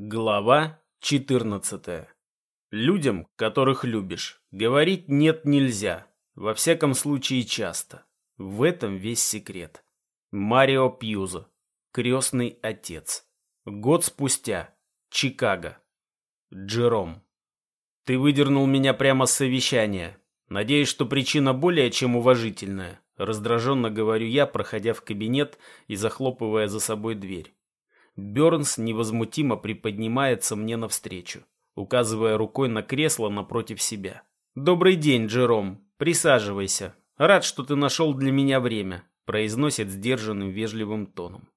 Глава 14. Людям, которых любишь, говорить «нет» нельзя. Во всяком случае, часто. В этом весь секрет. Марио Пьюзо. Крестный отец. Год спустя. Чикаго. Джером. Ты выдернул меня прямо с совещания. Надеюсь, что причина более чем уважительная. Раздраженно говорю я, проходя в кабинет и захлопывая за собой дверь. Бернс невозмутимо приподнимается мне навстречу, указывая рукой на кресло напротив себя. «Добрый день, Джером. Присаживайся. Рад, что ты нашел для меня время», произносит сдержанным вежливым тоном.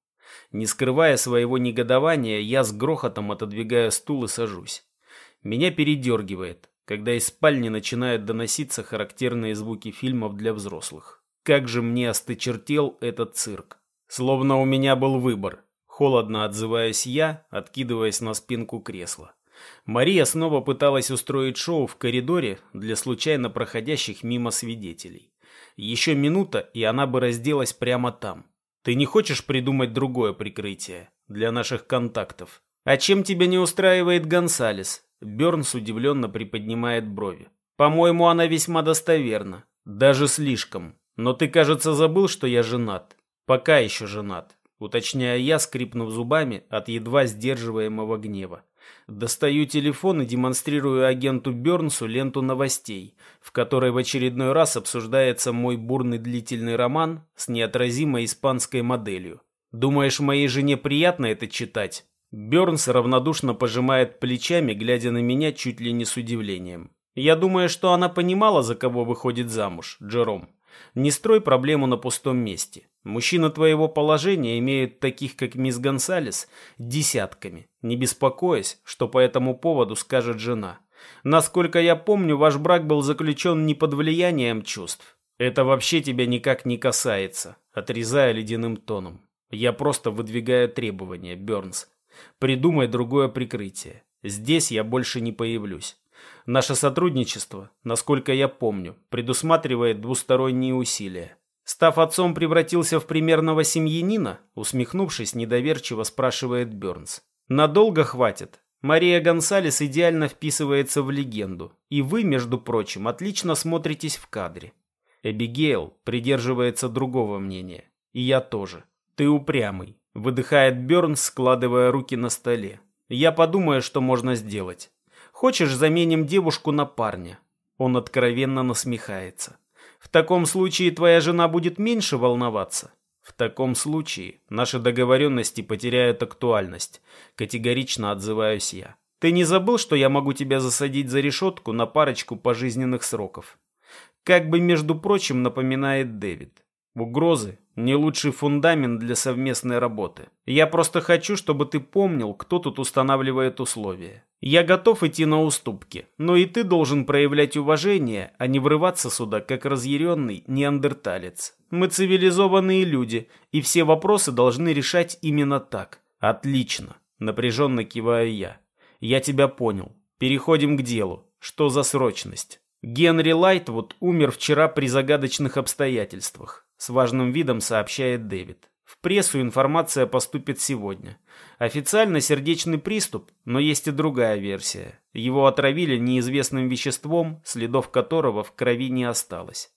Не скрывая своего негодования, я с грохотом отодвигаю стул и сажусь. Меня передергивает, когда из спальни начинают доноситься характерные звуки фильмов для взрослых. Как же мне остычертел этот цирк. Словно у меня был выбор Холодно отзываюсь я, откидываясь на спинку кресла. Мария снова пыталась устроить шоу в коридоре для случайно проходящих мимо свидетелей. Еще минута, и она бы разделась прямо там. Ты не хочешь придумать другое прикрытие для наших контактов? А чем тебя не устраивает Гонсалес? Бернс удивленно приподнимает брови. По-моему, она весьма достоверна. Даже слишком. Но ты, кажется, забыл, что я женат. Пока еще женат уточняя я, скрипнув зубами от едва сдерживаемого гнева. Достаю телефон и демонстрирую агенту Бернсу ленту новостей, в которой в очередной раз обсуждается мой бурный длительный роман с неотразимой испанской моделью. Думаешь, моей жене приятно это читать? Бернс равнодушно пожимает плечами, глядя на меня чуть ли не с удивлением. Я думаю, что она понимала, за кого выходит замуж, Джером. Не строй проблему на пустом месте. Мужчина твоего положения имеют таких, как мисс Гонсалес, десятками, не беспокоясь, что по этому поводу скажет жена. Насколько я помню, ваш брак был заключен не под влиянием чувств. Это вообще тебя никак не касается, отрезая ледяным тоном. Я просто выдвигаю требования, Бернс. Придумай другое прикрытие. Здесь я больше не появлюсь. Наше сотрудничество, насколько я помню, предусматривает двусторонние усилия. Став отцом, превратился в примерного семьянина, усмехнувшись, недоверчиво спрашивает Бернс. Надолго хватит? Мария Гонсалес идеально вписывается в легенду, и вы, между прочим, отлично смотритесь в кадре. Эбигейл придерживается другого мнения. И я тоже. Ты упрямый, выдыхает Бернс, складывая руки на столе. Я подумаю, что можно сделать. Хочешь, заменим девушку на парня?» Он откровенно насмехается. «В таком случае твоя жена будет меньше волноваться?» «В таком случае наши договоренности потеряют актуальность», категорично отзываюсь я. «Ты не забыл, что я могу тебя засадить за решетку на парочку пожизненных сроков?» Как бы, между прочим, напоминает Дэвид. Угрозы – не лучший фундамент для совместной работы. Я просто хочу, чтобы ты помнил, кто тут устанавливает условия. Я готов идти на уступки, но и ты должен проявлять уважение, а не врываться сюда, как разъяренный неандерталец. Мы цивилизованные люди, и все вопросы должны решать именно так. Отлично, напряженно киваю я. Я тебя понял. Переходим к делу. Что за срочность? Генри Лайтвуд умер вчера при загадочных обстоятельствах. С важным видом сообщает Дэвид. В прессу информация поступит сегодня. Официально сердечный приступ, но есть и другая версия. Его отравили неизвестным веществом, следов которого в крови не осталось.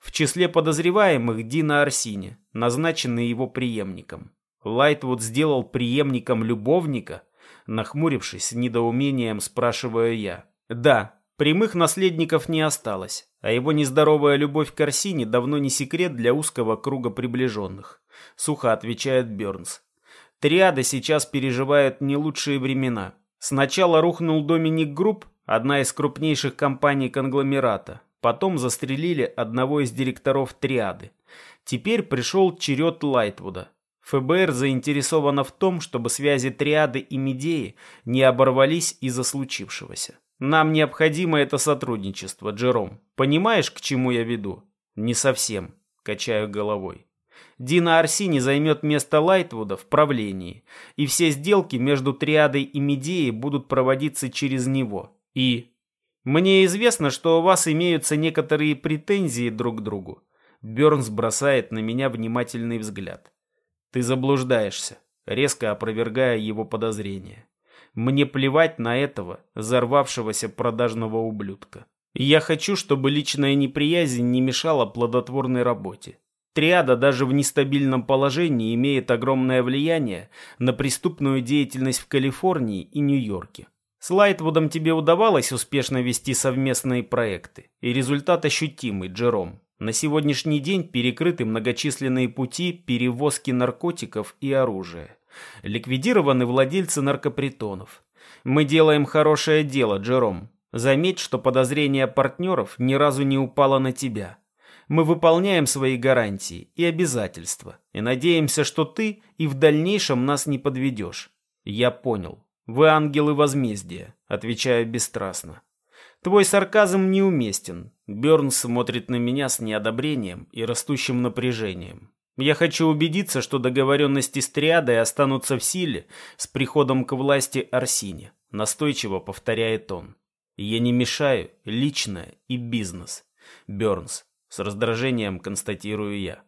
В числе подозреваемых Дина Арсини, назначенный его преемником. Лайтвуд сделал преемником любовника? Нахмурившись, с недоумением спрашиваю я. Да, Прямых наследников не осталось, а его нездоровая любовь к Арсини давно не секрет для узкого круга приближенных. Сухо отвечает Бернс. Триада сейчас переживает не лучшие времена. Сначала рухнул Доминик Групп, одна из крупнейших компаний конгломерата. Потом застрелили одного из директоров Триады. Теперь пришел черед Лайтвуда. ФБР заинтересовано в том, чтобы связи Триады и Медеи не оборвались из-за случившегося. Нам необходимо это сотрудничество, Джером. Понимаешь, к чему я веду? Не совсем, качаю головой. Дина Арсини займет место Лайтвуда в правлении, и все сделки между Триадой и Медеей будут проводиться через него. И... Мне известно, что у вас имеются некоторые претензии друг к другу. Бернс бросает на меня внимательный взгляд. Ты заблуждаешься, резко опровергая его подозрения. Мне плевать на этого взорвавшегося продажного ублюдка. Я хочу, чтобы личная неприязнь не мешала плодотворной работе. Триада даже в нестабильном положении имеет огромное влияние на преступную деятельность в Калифорнии и Нью-Йорке. С Лайтвудом тебе удавалось успешно вести совместные проекты, и результат ощутимый, Джером. На сегодняшний день перекрыты многочисленные пути перевозки наркотиков и оружия. Ликвидированы владельцы наркопритонов. Мы делаем хорошее дело, Джером. Заметь, что подозрение партнеров ни разу не упало на тебя. Мы выполняем свои гарантии и обязательства, и надеемся, что ты и в дальнейшем нас не подведешь. Я понял. Вы ангелы возмездия, отвечаю бесстрастно. Твой сарказм неуместен. Бёрнс смотрит на меня с неодобрением и растущим напряжением. Я хочу убедиться, что договоренности с Триадой останутся в силе с приходом к власти Арсини, настойчиво повторяет он. Я не мешаю личное и бизнес. Бёрнс, с раздражением констатирую я.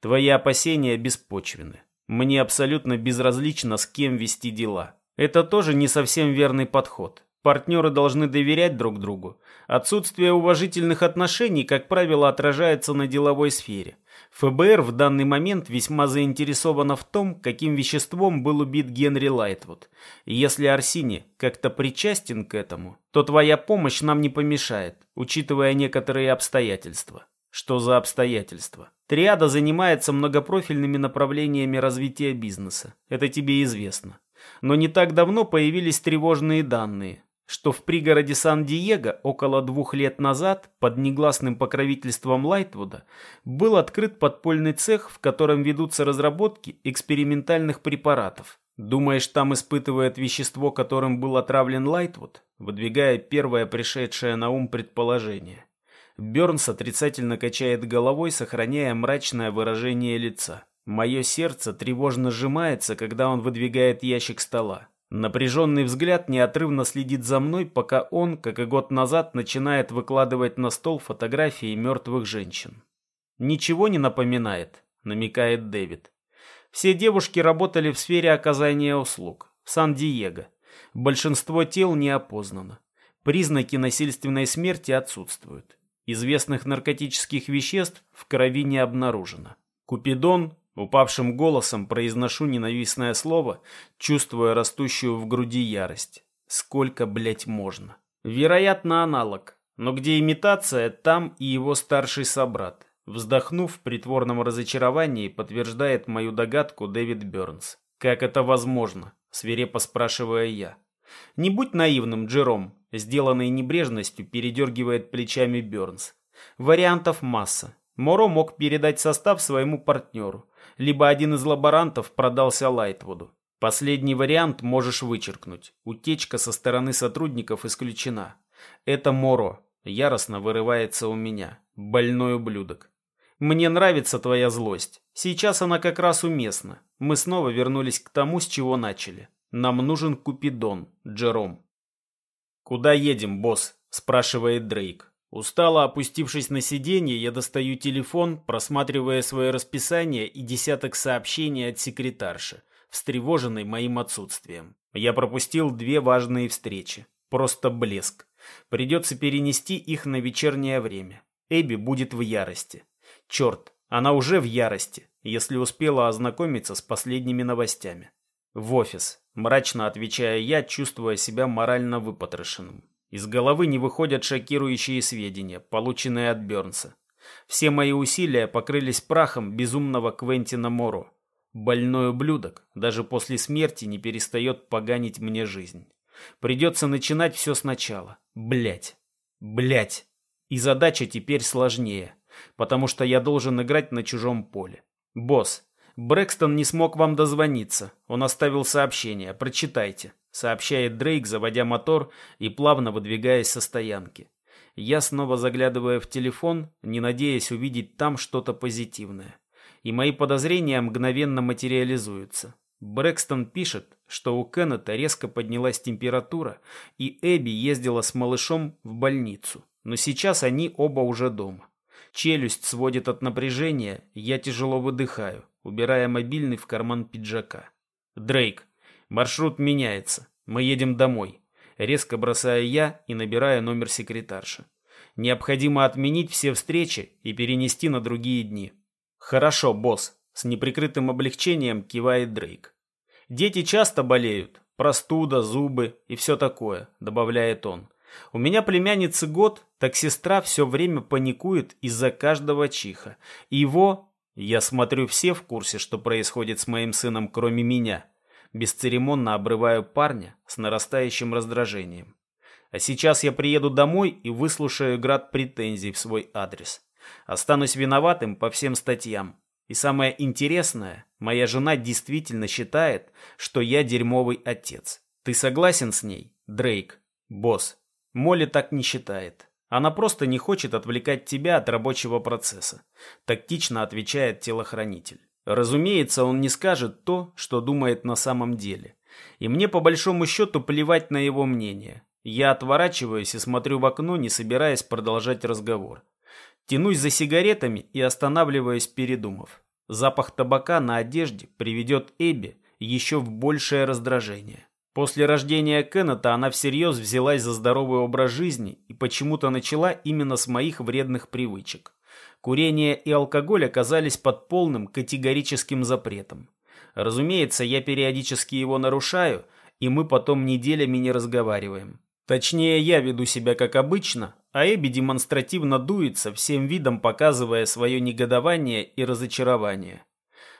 Твои опасения беспочвены. Мне абсолютно безразлично, с кем вести дела. Это тоже не совсем верный подход. Партнеры должны доверять друг другу. Отсутствие уважительных отношений, как правило, отражается на деловой сфере. ФБР в данный момент весьма заинтересовано в том, каким веществом был убит Генри Лайтвуд. И если Арсини как-то причастен к этому, то твоя помощь нам не помешает, учитывая некоторые обстоятельства. Что за обстоятельства? Триада занимается многопрофильными направлениями развития бизнеса. Это тебе известно. Но не так давно появились тревожные данные что в пригороде Сан-Диего около двух лет назад под негласным покровительством Лайтвуда был открыт подпольный цех, в котором ведутся разработки экспериментальных препаратов. Думаешь, там испытывает вещество, которым был отравлен Лайтвуд? Выдвигая первое пришедшее на ум предположение. Бернс отрицательно качает головой, сохраняя мрачное выражение лица. Мое сердце тревожно сжимается, когда он выдвигает ящик стола. Напряженный взгляд неотрывно следит за мной, пока он, как и год назад, начинает выкладывать на стол фотографии мертвых женщин. «Ничего не напоминает», — намекает Дэвид. «Все девушки работали в сфере оказания услуг, в Сан-Диего. Большинство тел не опознано. Признаки насильственной смерти отсутствуют. Известных наркотических веществ в крови не обнаружено. Купидон Упавшим голосом произношу ненавистное слово, чувствуя растущую в груди ярость. Сколько, блять, можно? Вероятно, аналог. Но где имитация, там и его старший собрат. Вздохнув в притворном разочаровании, подтверждает мою догадку Дэвид Бернс. «Как это возможно?» – свирепо спрашивая я. «Не будь наивным, Джером», – сделанной небрежностью передергивает плечами Бернс. «Вариантов масса. Моро мог передать состав своему партнеру либо один из лаборантов продался Лайтвуду. Последний вариант можешь вычеркнуть. Утечка со стороны сотрудников исключена. Это Моро. Яростно вырывается у меня. Больной ублюдок. Мне нравится твоя злость. Сейчас она как раз уместна. Мы снова вернулись к тому, с чего начали. Нам нужен Купидон, Джером. «Куда едем, босс?» – спрашивает Дрейк. Устало опустившись на сиденье, я достаю телефон, просматривая свое расписание и десяток сообщений от секретарши, встревоженной моим отсутствием. Я пропустил две важные встречи. Просто блеск. Придется перенести их на вечернее время. Эбби будет в ярости. Черт, она уже в ярости, если успела ознакомиться с последними новостями. В офис, мрачно отвечая я, чувствуя себя морально выпотрошенным. Из головы не выходят шокирующие сведения, полученные от Бернса. Все мои усилия покрылись прахом безумного Квентина Моро. Больной ублюдок даже после смерти не перестает поганить мне жизнь. Придется начинать все сначала. Блять. Блять. И задача теперь сложнее, потому что я должен играть на чужом поле. Босс, Брэкстон не смог вам дозвониться. Он оставил сообщение. Прочитайте сообщает Дрейк, заводя мотор и плавно выдвигаясь со стоянки. Я снова заглядываю в телефон, не надеясь увидеть там что-то позитивное. И мои подозрения мгновенно материализуются. Брэкстон пишет, что у Кеннета резко поднялась температура, и Эбби ездила с малышом в больницу. Но сейчас они оба уже дома. Челюсть сводит от напряжения, я тяжело выдыхаю, убирая мобильный в карман пиджака. «Дрейк, Маршрут меняется. Мы едем домой. Резко бросаю я и набираю номер секретарши. Необходимо отменить все встречи и перенести на другие дни. Хорошо, босс. С неприкрытым облегчением кивает Дрейк. Дети часто болеют. Простуда, зубы и все такое, добавляет он. У меня племяннице год, так сестра все время паникует из-за каждого чиха. Его... Я смотрю, все в курсе, что происходит с моим сыном, кроме меня. Бесцеремонно обрываю парня с нарастающим раздражением. А сейчас я приеду домой и выслушаю град претензий в свой адрес. Останусь виноватым по всем статьям. И самое интересное, моя жена действительно считает, что я дерьмовый отец. Ты согласен с ней, Дрейк? Босс. Молли так не считает. Она просто не хочет отвлекать тебя от рабочего процесса. Тактично отвечает телохранитель. Разумеется, он не скажет то, что думает на самом деле. И мне по большому счету плевать на его мнение. Я отворачиваюсь и смотрю в окно, не собираясь продолжать разговор. Тянусь за сигаретами и останавливаюсь, передумав. Запах табака на одежде приведет Эбби еще в большее раздражение. После рождения Кеннета она всерьез взялась за здоровый образ жизни и почему-то начала именно с моих вредных привычек. Курение и алкоголь оказались под полным категорическим запретом. Разумеется, я периодически его нарушаю, и мы потом неделями не разговариваем. Точнее, я веду себя как обычно, а Эбби демонстративно дуется, всем видом показывая свое негодование и разочарование.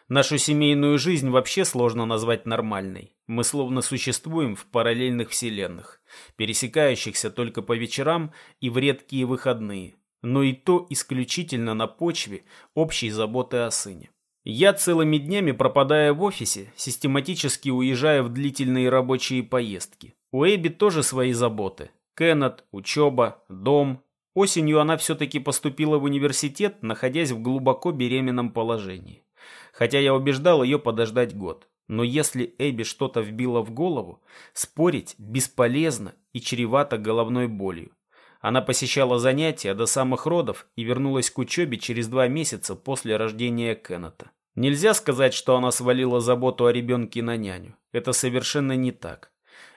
Нашу семейную жизнь вообще сложно назвать нормальной. Мы словно существуем в параллельных вселенных, пересекающихся только по вечерам и в редкие выходные, но и то исключительно на почве общей заботы о сыне. Я целыми днями пропадаю в офисе, систематически уезжая в длительные рабочие поездки. У Эбби тоже свои заботы. Кеннет, учеба, дом. Осенью она все-таки поступила в университет, находясь в глубоко беременном положении. Хотя я убеждал ее подождать год. Но если Эбби что-то вбила в голову, спорить бесполезно и чревато головной болью. Она посещала занятия до самых родов и вернулась к учебе через два месяца после рождения Кеннета. Нельзя сказать, что она свалила заботу о ребенке на няню. Это совершенно не так.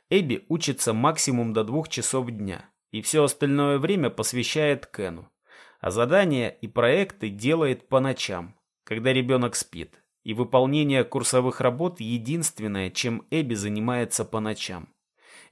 Эбби учится максимум до двух часов дня, и все остальное время посвящает Кену. А задания и проекты делает по ночам, когда ребенок спит. И выполнение курсовых работ единственное, чем Эбби занимается по ночам.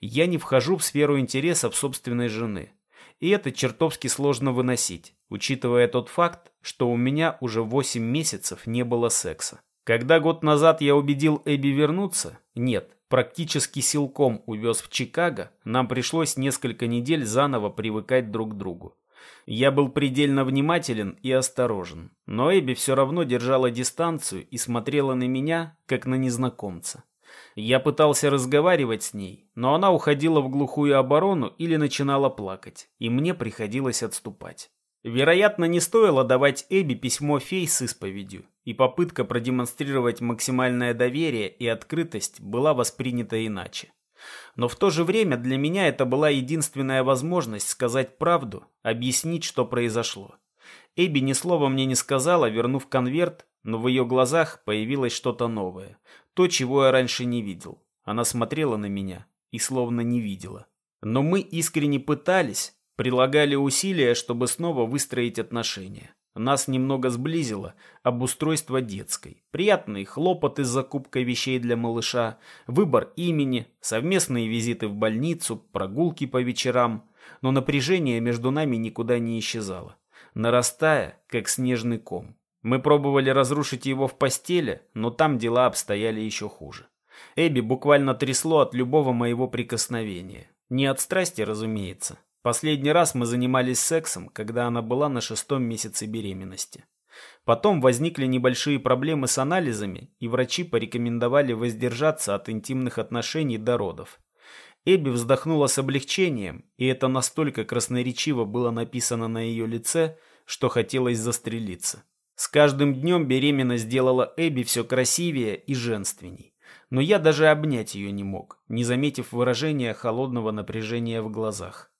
Я не вхожу в сферу интересов собственной жены и это чертовски сложно выносить, учитывая тот факт, что у меня уже 8 месяцев не было секса. Когда год назад я убедил Эбби вернуться, нет, практически силком увез в Чикаго, нам пришлось несколько недель заново привыкать друг к другу. Я был предельно внимателен и осторожен, но Эбби все равно держала дистанцию и смотрела на меня, как на незнакомца. Я пытался разговаривать с ней, но она уходила в глухую оборону или начинала плакать, и мне приходилось отступать. Вероятно, не стоило давать Эбби письмо фей с исповедью, и попытка продемонстрировать максимальное доверие и открытость была воспринята иначе. Но в то же время для меня это была единственная возможность сказать правду, объяснить, что произошло. Эбби ни слова мне не сказала, вернув конверт, но в ее глазах появилось что-то новое. То, чего я раньше не видел. Она смотрела на меня и словно не видела. Но мы искренне пытались, прилагали усилия, чтобы снова выстроить отношения. Нас немного сблизило обустройство детской. Приятные хлопоты с закупкой вещей для малыша, выбор имени, совместные визиты в больницу, прогулки по вечерам. Но напряжение между нами никуда не исчезало, нарастая, как снежный ком. Мы пробовали разрушить его в постели, но там дела обстояли еще хуже. Эбби буквально трясло от любого моего прикосновения. Не от страсти, разумеется. Последний раз мы занимались сексом, когда она была на шестом месяце беременности. Потом возникли небольшие проблемы с анализами, и врачи порекомендовали воздержаться от интимных отношений до родов. Эбби вздохнула с облегчением, и это настолько красноречиво было написано на ее лице, что хотелось застрелиться. С каждым днем беременность сделала Эбби все красивее и женственней. Но я даже обнять ее не мог, не заметив выражения холодного напряжения в глазах.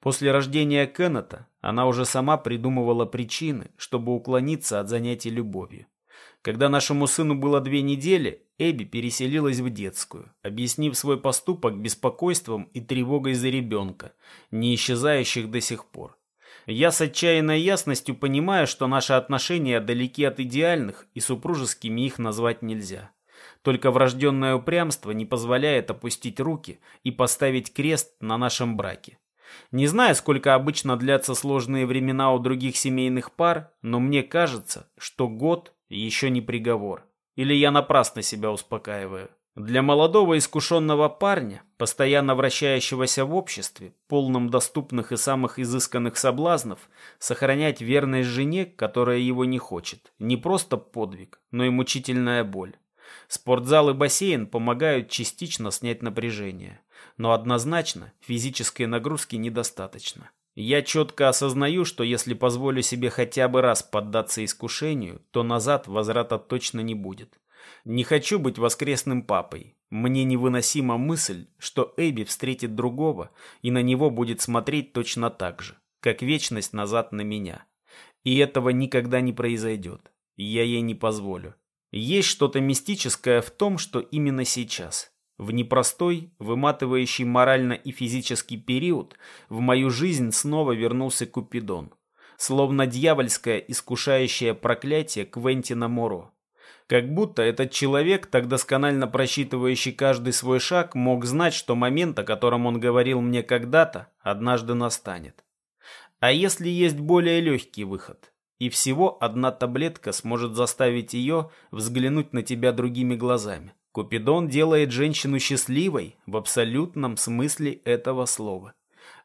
После рождения Кеннета она уже сама придумывала причины, чтобы уклониться от занятий любовью. Когда нашему сыну было две недели, Эбби переселилась в детскую, объяснив свой поступок беспокойством и тревогой за ребенка, не исчезающих до сих пор. Я с отчаянной ясностью понимаю, что наши отношения далеки от идеальных, и супружескими их назвать нельзя. Только врожденное упрямство не позволяет опустить руки и поставить крест на нашем браке. Не знаю, сколько обычно длятся сложные времена у других семейных пар, но мне кажется, что год еще не приговор. Или я напрасно себя успокаиваю. Для молодого искушенного парня, постоянно вращающегося в обществе, полном доступных и самых изысканных соблазнов, сохранять верность жене, которая его не хочет, не просто подвиг, но и мучительная боль. Спортзал и бассейн помогают частично снять напряжение, но однозначно физической нагрузки недостаточно. Я четко осознаю, что если позволю себе хотя бы раз поддаться искушению, то назад возврата точно не будет. Не хочу быть воскресным папой. Мне невыносима мысль, что Эбби встретит другого и на него будет смотреть точно так же, как вечность назад на меня. И этого никогда не произойдет. Я ей не позволю. Есть что-то мистическое в том, что именно сейчас, в непростой, выматывающий морально и физический период, в мою жизнь снова вернулся Купидон. Словно дьявольское искушающее проклятие Квентина Моро. Как будто этот человек, так досконально просчитывающий каждый свой шаг, мог знать, что момент, о котором он говорил мне когда-то, однажды настанет. А если есть более легкий выход? И всего одна таблетка сможет заставить ее взглянуть на тебя другими глазами. Купидон делает женщину счастливой в абсолютном смысле этого слова.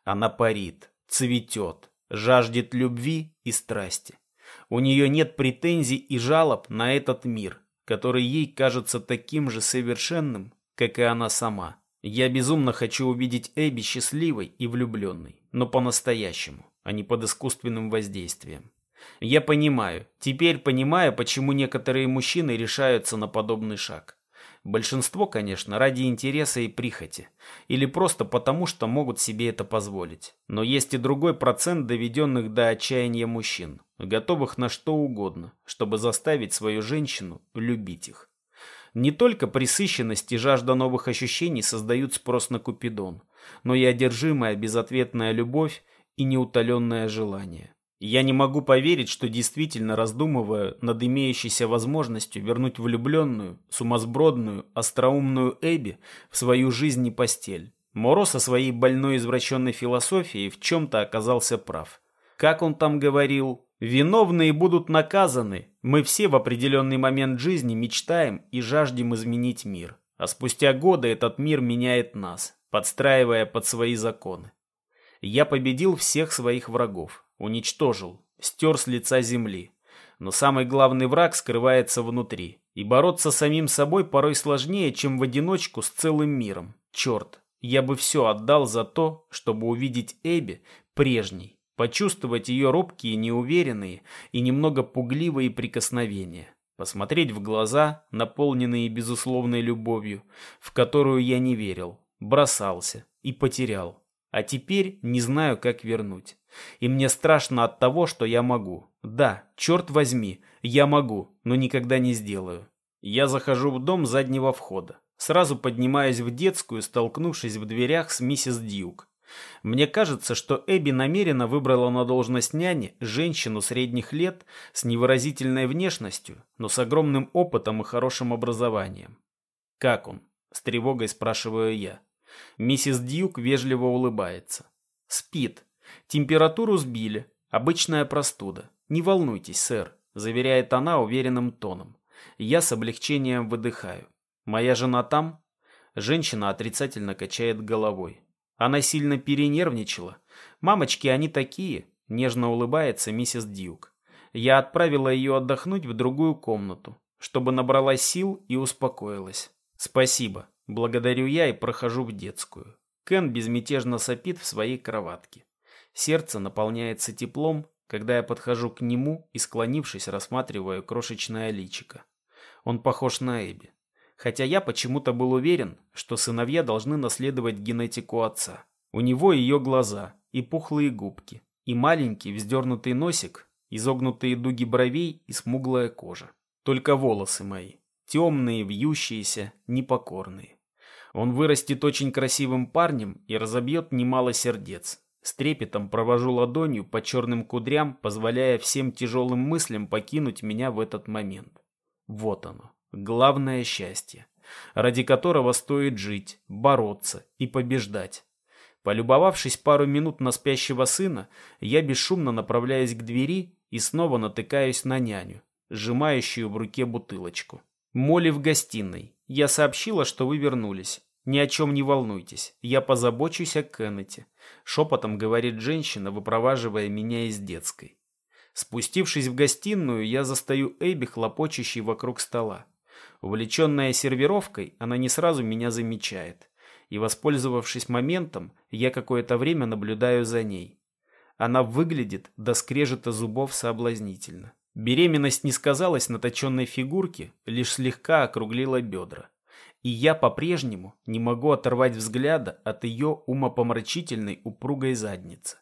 Она парит, цветет, жаждет любви и страсти. У нее нет претензий и жалоб на этот мир, который ей кажется таким же совершенным, как и она сама. Я безумно хочу увидеть Эбби счастливой и влюбленной, но по-настоящему, а не под искусственным воздействием. Я понимаю, теперь понимаю, почему некоторые мужчины решаются на подобный шаг. Большинство, конечно, ради интереса и прихоти. Или просто потому, что могут себе это позволить. Но есть и другой процент доведенных до отчаяния мужчин, готовых на что угодно, чтобы заставить свою женщину любить их. Не только присыщенность и жажда новых ощущений создают спрос на Купидон, но и одержимая безответная любовь и неутоленное желание. Я не могу поверить, что действительно раздумываю над имеющейся возможностью вернуть влюбленную, сумасбродную, остроумную Эбби в свою жизнь и постель. Моро со своей больной извращенной философией в чем-то оказался прав. Как он там говорил, «Виновные будут наказаны. Мы все в определенный момент жизни мечтаем и жаждем изменить мир. А спустя годы этот мир меняет нас, подстраивая под свои законы. Я победил всех своих врагов, уничтожил, стер с лица земли. Но самый главный враг скрывается внутри. И бороться с самим собой порой сложнее, чем в одиночку с целым миром. Черт, я бы все отдал за то, чтобы увидеть Эбби прежней, почувствовать ее робкие, неуверенные и немного пугливые прикосновения, посмотреть в глаза, наполненные безусловной любовью, в которую я не верил, бросался и потерял. А теперь не знаю, как вернуть. И мне страшно от того, что я могу. Да, черт возьми, я могу, но никогда не сделаю. Я захожу в дом заднего входа. Сразу поднимаюсь в детскую, столкнувшись в дверях с миссис Дьюк. Мне кажется, что Эбби намеренно выбрала на должность няни женщину средних лет с невыразительной внешностью, но с огромным опытом и хорошим образованием. «Как он?» – с тревогой спрашиваю я. Миссис Дьюк вежливо улыбается. «Спит. Температуру сбили. Обычная простуда. Не волнуйтесь, сэр», – заверяет она уверенным тоном. Я с облегчением выдыхаю. «Моя жена там?» Женщина отрицательно качает головой. Она сильно перенервничала. «Мамочки, они такие», – нежно улыбается миссис Дьюк. Я отправила ее отдохнуть в другую комнату, чтобы набралась сил и успокоилась. «Спасибо», Благодарю я и прохожу в детскую. Кен безмятежно сопит в своей кроватке. Сердце наполняется теплом, когда я подхожу к нему и, склонившись, рассматриваю крошечное личико. Он похож на Эбби. Хотя я почему-то был уверен, что сыновья должны наследовать генетику отца. У него ее глаза и пухлые губки, и маленький вздернутый носик, изогнутые дуги бровей и смуглая кожа. только волосы мои. Темные, вьющиеся, непокорные. Он вырастет очень красивым парнем и разобьет немало сердец. С трепетом провожу ладонью по черным кудрям, позволяя всем тяжелым мыслям покинуть меня в этот момент. Вот оно, главное счастье, ради которого стоит жить, бороться и побеждать. Полюбовавшись пару минут на спящего сына, я бесшумно направляюсь к двери и снова натыкаюсь на няню, сжимающую в руке бутылочку. Молли в гостиной. Я сообщила, что вы вернулись. Ни о чем не волнуйтесь. Я позабочусь о Кеннете. Шепотом говорит женщина, выпроваживая меня из детской. Спустившись в гостиную, я застаю Эбби, хлопочущей вокруг стола. Увлеченная сервировкой, она не сразу меня замечает и, воспользовавшись моментом, я какое-то время наблюдаю за ней. Она выглядит до скрежета зубов соблазнительно. Беременность не сказалась на точенной фигурке, лишь слегка округлила бедра. И я по-прежнему не могу оторвать взгляда от ее умопомрачительной упругой задницы.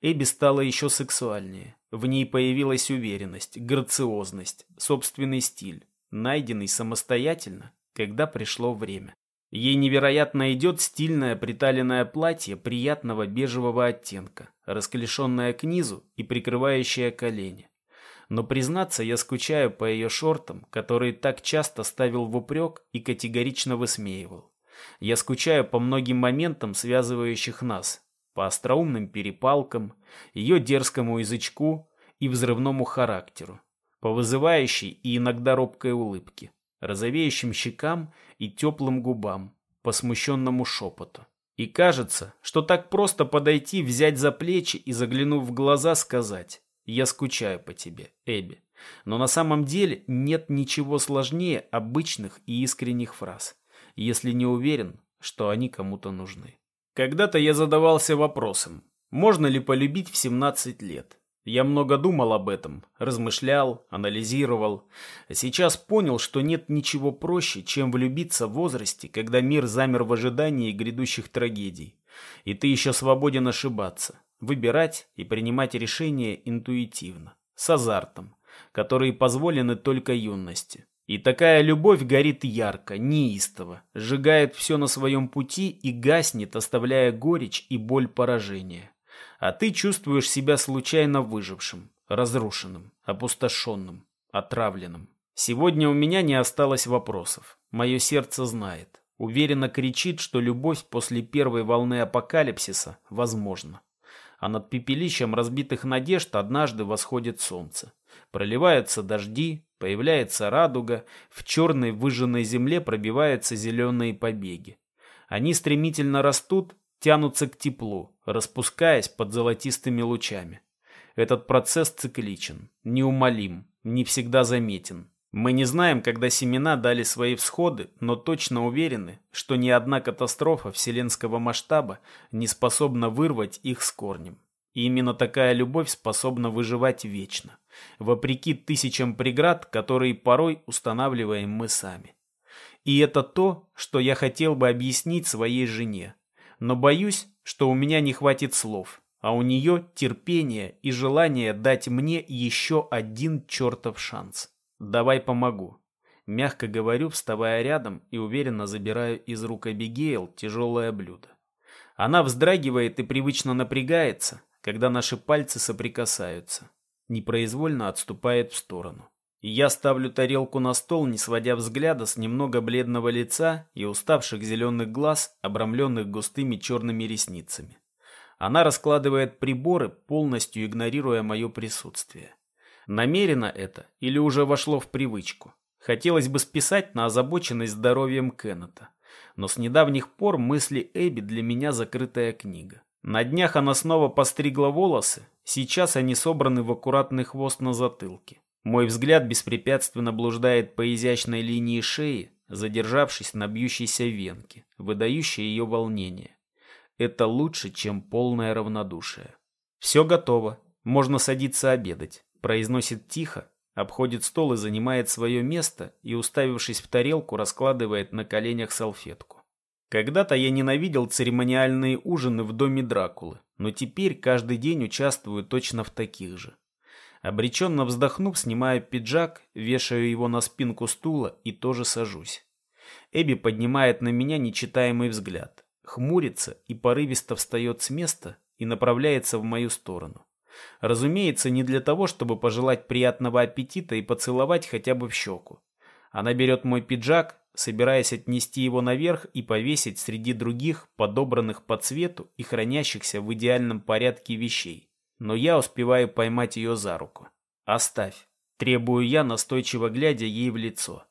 Эбби стала еще сексуальнее. В ней появилась уверенность, грациозность, собственный стиль, найденный самостоятельно, когда пришло время. Ей невероятно идет стильное приталенное платье приятного бежевого оттенка, расклешенное к низу и прикрывающее колени. Но, признаться, я скучаю по ее шортам, которые так часто ставил в упрек и категорично высмеивал. Я скучаю по многим моментам, связывающих нас, по остроумным перепалкам, ее дерзкому язычку и взрывному характеру, по вызывающей и иногда робкой улыбке розовеющим щекам и теплым губам, по смущенному шепоту. И кажется, что так просто подойти, взять за плечи и, заглянув в глаза, сказать «Я скучаю по тебе, Эбби». Но на самом деле нет ничего сложнее обычных и искренних фраз, если не уверен, что они кому-то нужны. Когда-то я задавался вопросом, можно ли полюбить в 17 лет? Я много думал об этом, размышлял, анализировал. Сейчас понял, что нет ничего проще, чем влюбиться в возрасте, когда мир замер в ожидании грядущих трагедий. И ты еще свободен ошибаться, выбирать и принимать решения интуитивно, с азартом, которые позволены только юности. И такая любовь горит ярко, неистово, сжигает все на своем пути и гаснет, оставляя горечь и боль поражения а ты чувствуешь себя случайно выжившим, разрушенным, опустошенным, отравленным. Сегодня у меня не осталось вопросов. Мое сердце знает. Уверенно кричит, что любовь после первой волны апокалипсиса возможна. А над пепелищем разбитых надежд однажды восходит солнце. Проливаются дожди, появляется радуга, в черной выжженной земле пробиваются зеленые побеги. Они стремительно растут, тянутся к теплу, распускаясь под золотистыми лучами. Этот процесс цикличен, неумолим, не всегда заметен. Мы не знаем, когда семена дали свои всходы, но точно уверены, что ни одна катастрофа вселенского масштаба не способна вырвать их с корнем. И именно такая любовь способна выживать вечно, вопреки тысячам преград, которые порой устанавливаем мы сами. И это то, что я хотел бы объяснить своей жене, но боюсь, что у меня не хватит слов, а у нее терпение и желание дать мне еще один чертов шанс. Давай помогу. Мягко говорю, вставая рядом и уверенно забираю из рук Абигейл тяжелое блюдо. Она вздрагивает и привычно напрягается, когда наши пальцы соприкасаются. Непроизвольно отступает в сторону. Я ставлю тарелку на стол, не сводя взгляда с немного бледного лица и уставших зеленых глаз, обрамленных густыми черными ресницами. Она раскладывает приборы, полностью игнорируя мое присутствие. Намеренно это или уже вошло в привычку? Хотелось бы списать на озабоченность здоровьем Кеннета. Но с недавних пор мысли Эбби для меня закрытая книга. На днях она снова постригла волосы, сейчас они собраны в аккуратный хвост на затылке. Мой взгляд беспрепятственно блуждает по изящной линии шеи, задержавшись на бьющейся венке, выдающей ее волнение. Это лучше, чем полное равнодушие. «Все готово. Можно садиться обедать», — произносит тихо, обходит стол и занимает свое место и, уставившись в тарелку, раскладывает на коленях салфетку. Когда-то я ненавидел церемониальные ужины в доме Дракулы, но теперь каждый день участвую точно в таких же. Обреченно вздохнув, снимаю пиджак, вешаю его на спинку стула и тоже сажусь. Эбби поднимает на меня нечитаемый взгляд, хмурится и порывисто встает с места и направляется в мою сторону. Разумеется, не для того, чтобы пожелать приятного аппетита и поцеловать хотя бы в щеку. Она берет мой пиджак, собираясь отнести его наверх и повесить среди других, подобранных по цвету и хранящихся в идеальном порядке вещей. Но я успеваю поймать ее за руку. «Оставь», – требую я, настойчиво глядя ей в лицо.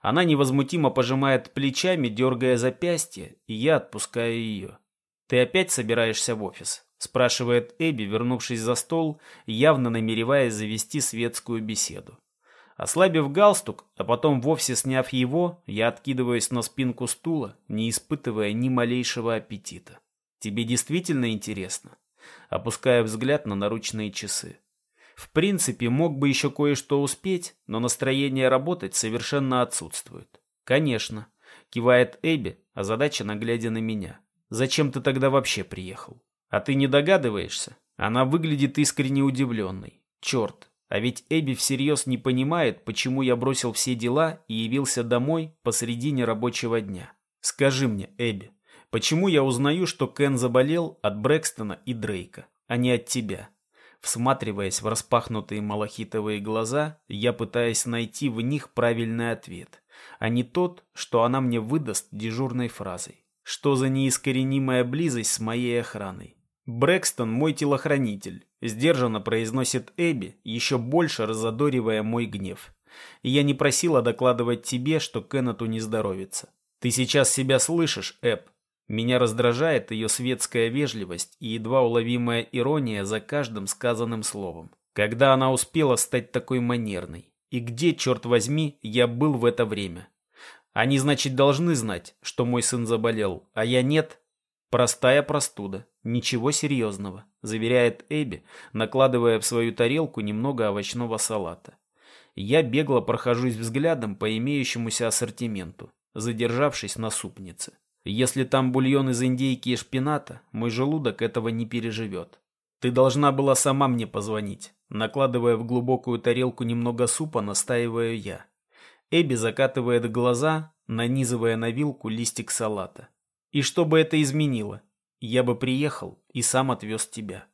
Она невозмутимо пожимает плечами, дергая запястье, и я отпускаю ее. «Ты опять собираешься в офис?» – спрашивает Эбби, вернувшись за стол, явно намереваясь завести светскую беседу. Ослабив галстук, а потом вовсе сняв его, я откидываюсь на спинку стула, не испытывая ни малейшего аппетита. Тебе действительно интересно? Опуская взгляд на наручные часы. В принципе, мог бы еще кое-что успеть, но настроение работать совершенно отсутствует. Конечно, кивает Эбби, задача наглядя на меня. Зачем ты тогда вообще приехал? А ты не догадываешься? Она выглядит искренне удивленной. Черт, а ведь Эбби всерьез не понимает, почему я бросил все дела и явился домой посредине рабочего дня. Скажи мне, Эбби, почему я узнаю, что Кен заболел от Брэкстона и Дрейка, а не от тебя? Всматриваясь в распахнутые малахитовые глаза, я пытаюсь найти в них правильный ответ, а не тот, что она мне выдаст дежурной фразой. Что за неискоренимая близость с моей охраной? Брэкстон мой телохранитель, Сдержанно произносит Эбби, еще больше разодоривая мой гнев. я не просила докладывать тебе, что Кеннету не здоровится. Ты сейчас себя слышишь, Эб? Меня раздражает ее светская вежливость и едва уловимая ирония за каждым сказанным словом. Когда она успела стать такой манерной? И где, черт возьми, я был в это время? Они, значит, должны знать, что мой сын заболел, а я нет? Простая простуда. «Ничего серьезного», – заверяет Эбби, накладывая в свою тарелку немного овощного салата. Я бегло прохожусь взглядом по имеющемуся ассортименту, задержавшись на супнице. Если там бульон из индейки и шпината, мой желудок этого не переживет. Ты должна была сама мне позвонить. Накладывая в глубокую тарелку немного супа, настаиваю я. Эбби закатывает глаза, нанизывая на вилку листик салата. И что бы это изменило? Я бы приехал и сам отвез тебя.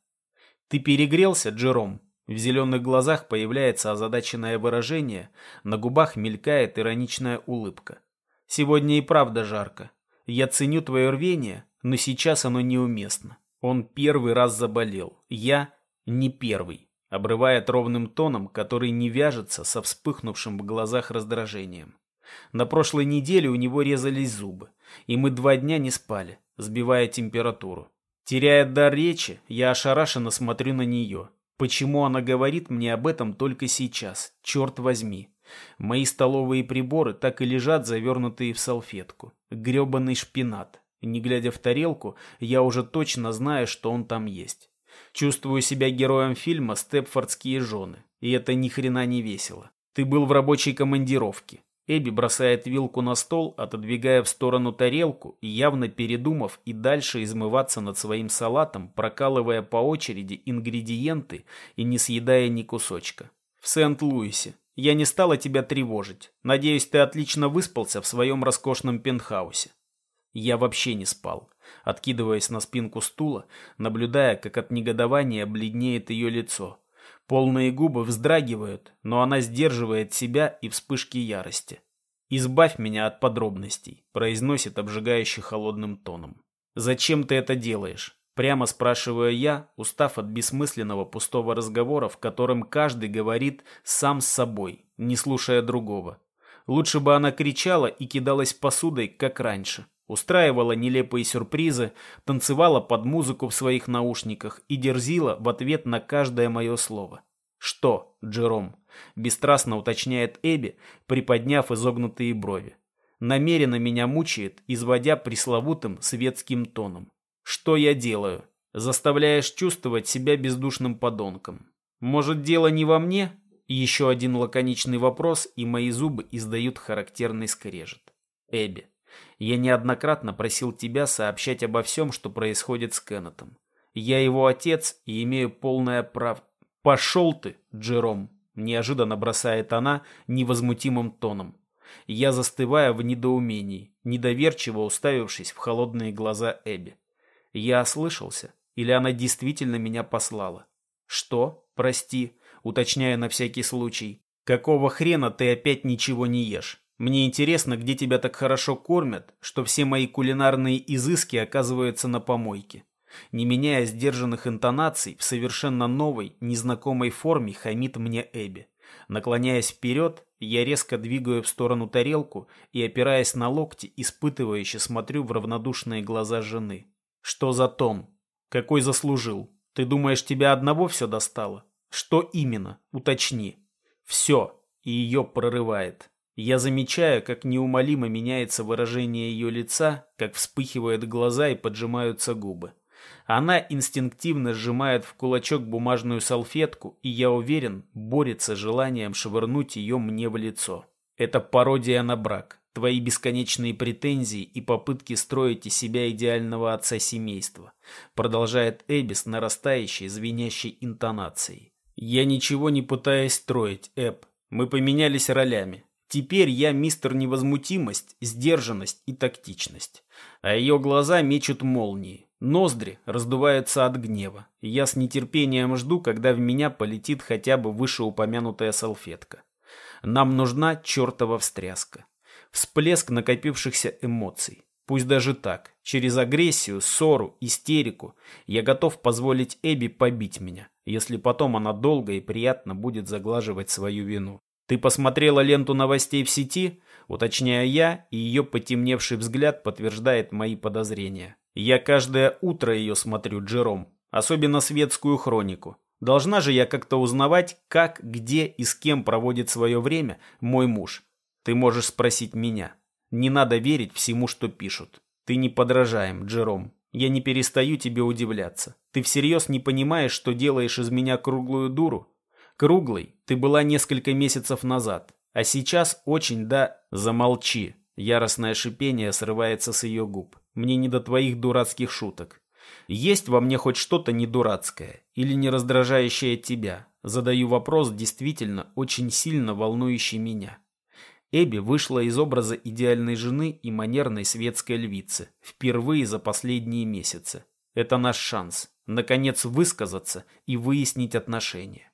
Ты перегрелся, Джером? В зеленых глазах появляется озадаченное выражение, на губах мелькает ироничная улыбка. Сегодня и правда жарко. Я ценю твое рвение, но сейчас оно неуместно. Он первый раз заболел. Я не первый. Обрывает ровным тоном, который не вяжется со вспыхнувшим в глазах раздражением. На прошлой неделе у него резались зубы, и мы два дня не спали сбивая температуру. Теряя дар речи, я ошарашенно смотрю на нее. Почему она говорит мне об этом только сейчас? Черт возьми. Мои столовые приборы так и лежат, завернутые в салфетку. Гребаный шпинат. Не глядя в тарелку, я уже точно знаю, что он там есть. Чувствую себя героем фильма «Степфордские жены». И это ни хрена не весело. Ты был в рабочей командировке. Эбби бросает вилку на стол, отодвигая в сторону тарелку явно передумав и дальше измываться над своим салатом, прокалывая по очереди ингредиенты и не съедая ни кусочка. В Сент-Луисе. Я не стала тебя тревожить. Надеюсь, ты отлично выспался в своем роскошном пентхаусе. Я вообще не спал, откидываясь на спинку стула, наблюдая, как от негодования бледнеет ее лицо. Полные губы вздрагивают, но она сдерживает себя и вспышки ярости. «Избавь меня от подробностей», – произносит обжигающий холодным тоном. «Зачем ты это делаешь?» Прямо спрашиваю я, устав от бессмысленного пустого разговора, в котором каждый говорит сам с собой, не слушая другого. Лучше бы она кричала и кидалась посудой, как раньше. Устраивала нелепые сюрпризы, танцевала под музыку в своих наушниках и дерзила в ответ на каждое мое слово. «Что, Джером?» – бесстрастно уточняет Эбби, приподняв изогнутые брови. Намеренно меня мучает, изводя пресловутым светским тоном. «Что я делаю?» Заставляешь чувствовать себя бездушным подонком. Может, дело не во мне? Еще один лаконичный вопрос, и мои зубы издают характерный скрежет. Эбби. Я неоднократно просил тебя сообщать обо всем, что происходит с Кеннетом. Я его отец и имею полное право... «Пошел ты, Джером!» – неожиданно бросает она невозмутимым тоном. Я застываю в недоумении, недоверчиво уставившись в холодные глаза Эбби. Я ослышался? Или она действительно меня послала? Что? Прости, уточняя на всякий случай. Какого хрена ты опять ничего не ешь? Мне интересно, где тебя так хорошо кормят, что все мои кулинарные изыски оказываются на помойке. Не меняя сдержанных интонаций, в совершенно новой, незнакомой форме хамит мне Эбби. Наклоняясь вперед, я резко двигаю в сторону тарелку и, опираясь на локти, испытывающе смотрю в равнодушные глаза жены. Что за тон? Какой заслужил? Ты думаешь, тебя одного все достало? Что именно? Уточни. Все. И ее прорывает. Я замечаю, как неумолимо меняется выражение ее лица, как вспыхивают глаза и поджимаются губы. Она инстинктивно сжимает в кулачок бумажную салфетку, и я уверен, борется желанием швырнуть ее мне в лицо. Это пародия на брак, твои бесконечные претензии и попытки строить из себя идеального отца семейства, продолжает Эбби с нарастающей, звенящей интонацией. Я ничего не пытаюсь строить, Эб. Мы поменялись ролями. Теперь я мистер невозмутимость, сдержанность и тактичность. А ее глаза мечут молнии. Ноздри раздуваются от гнева, я с нетерпением жду, когда в меня полетит хотя бы вышеупомянутая салфетка. Нам нужна чертова встряска. Всплеск накопившихся эмоций. Пусть даже так, через агрессию, ссору, истерику, я готов позволить Эбби побить меня, если потом она долго и приятно будет заглаживать свою вину. Ты посмотрела ленту новостей в сети? Уточняю я, и ее потемневший взгляд подтверждает мои подозрения. Я каждое утро ее смотрю, Джером. Особенно светскую хронику. Должна же я как-то узнавать, как, где и с кем проводит свое время мой муж. Ты можешь спросить меня. Не надо верить всему, что пишут. Ты не подражаем, Джером. Я не перестаю тебе удивляться. Ты всерьез не понимаешь, что делаешь из меня круглую дуру? Круглой ты была несколько месяцев назад, а сейчас очень да... Замолчи. Яростное шипение срывается с ее губ. Мне не до твоих дурацких шуток. Есть во мне хоть что-то не дурацкое или не раздражающее тебя? Задаю вопрос, действительно очень сильно волнующий меня. Эбби вышла из образа идеальной жены и манерной светской львицы впервые за последние месяцы. Это наш шанс, наконец, высказаться и выяснить отношения.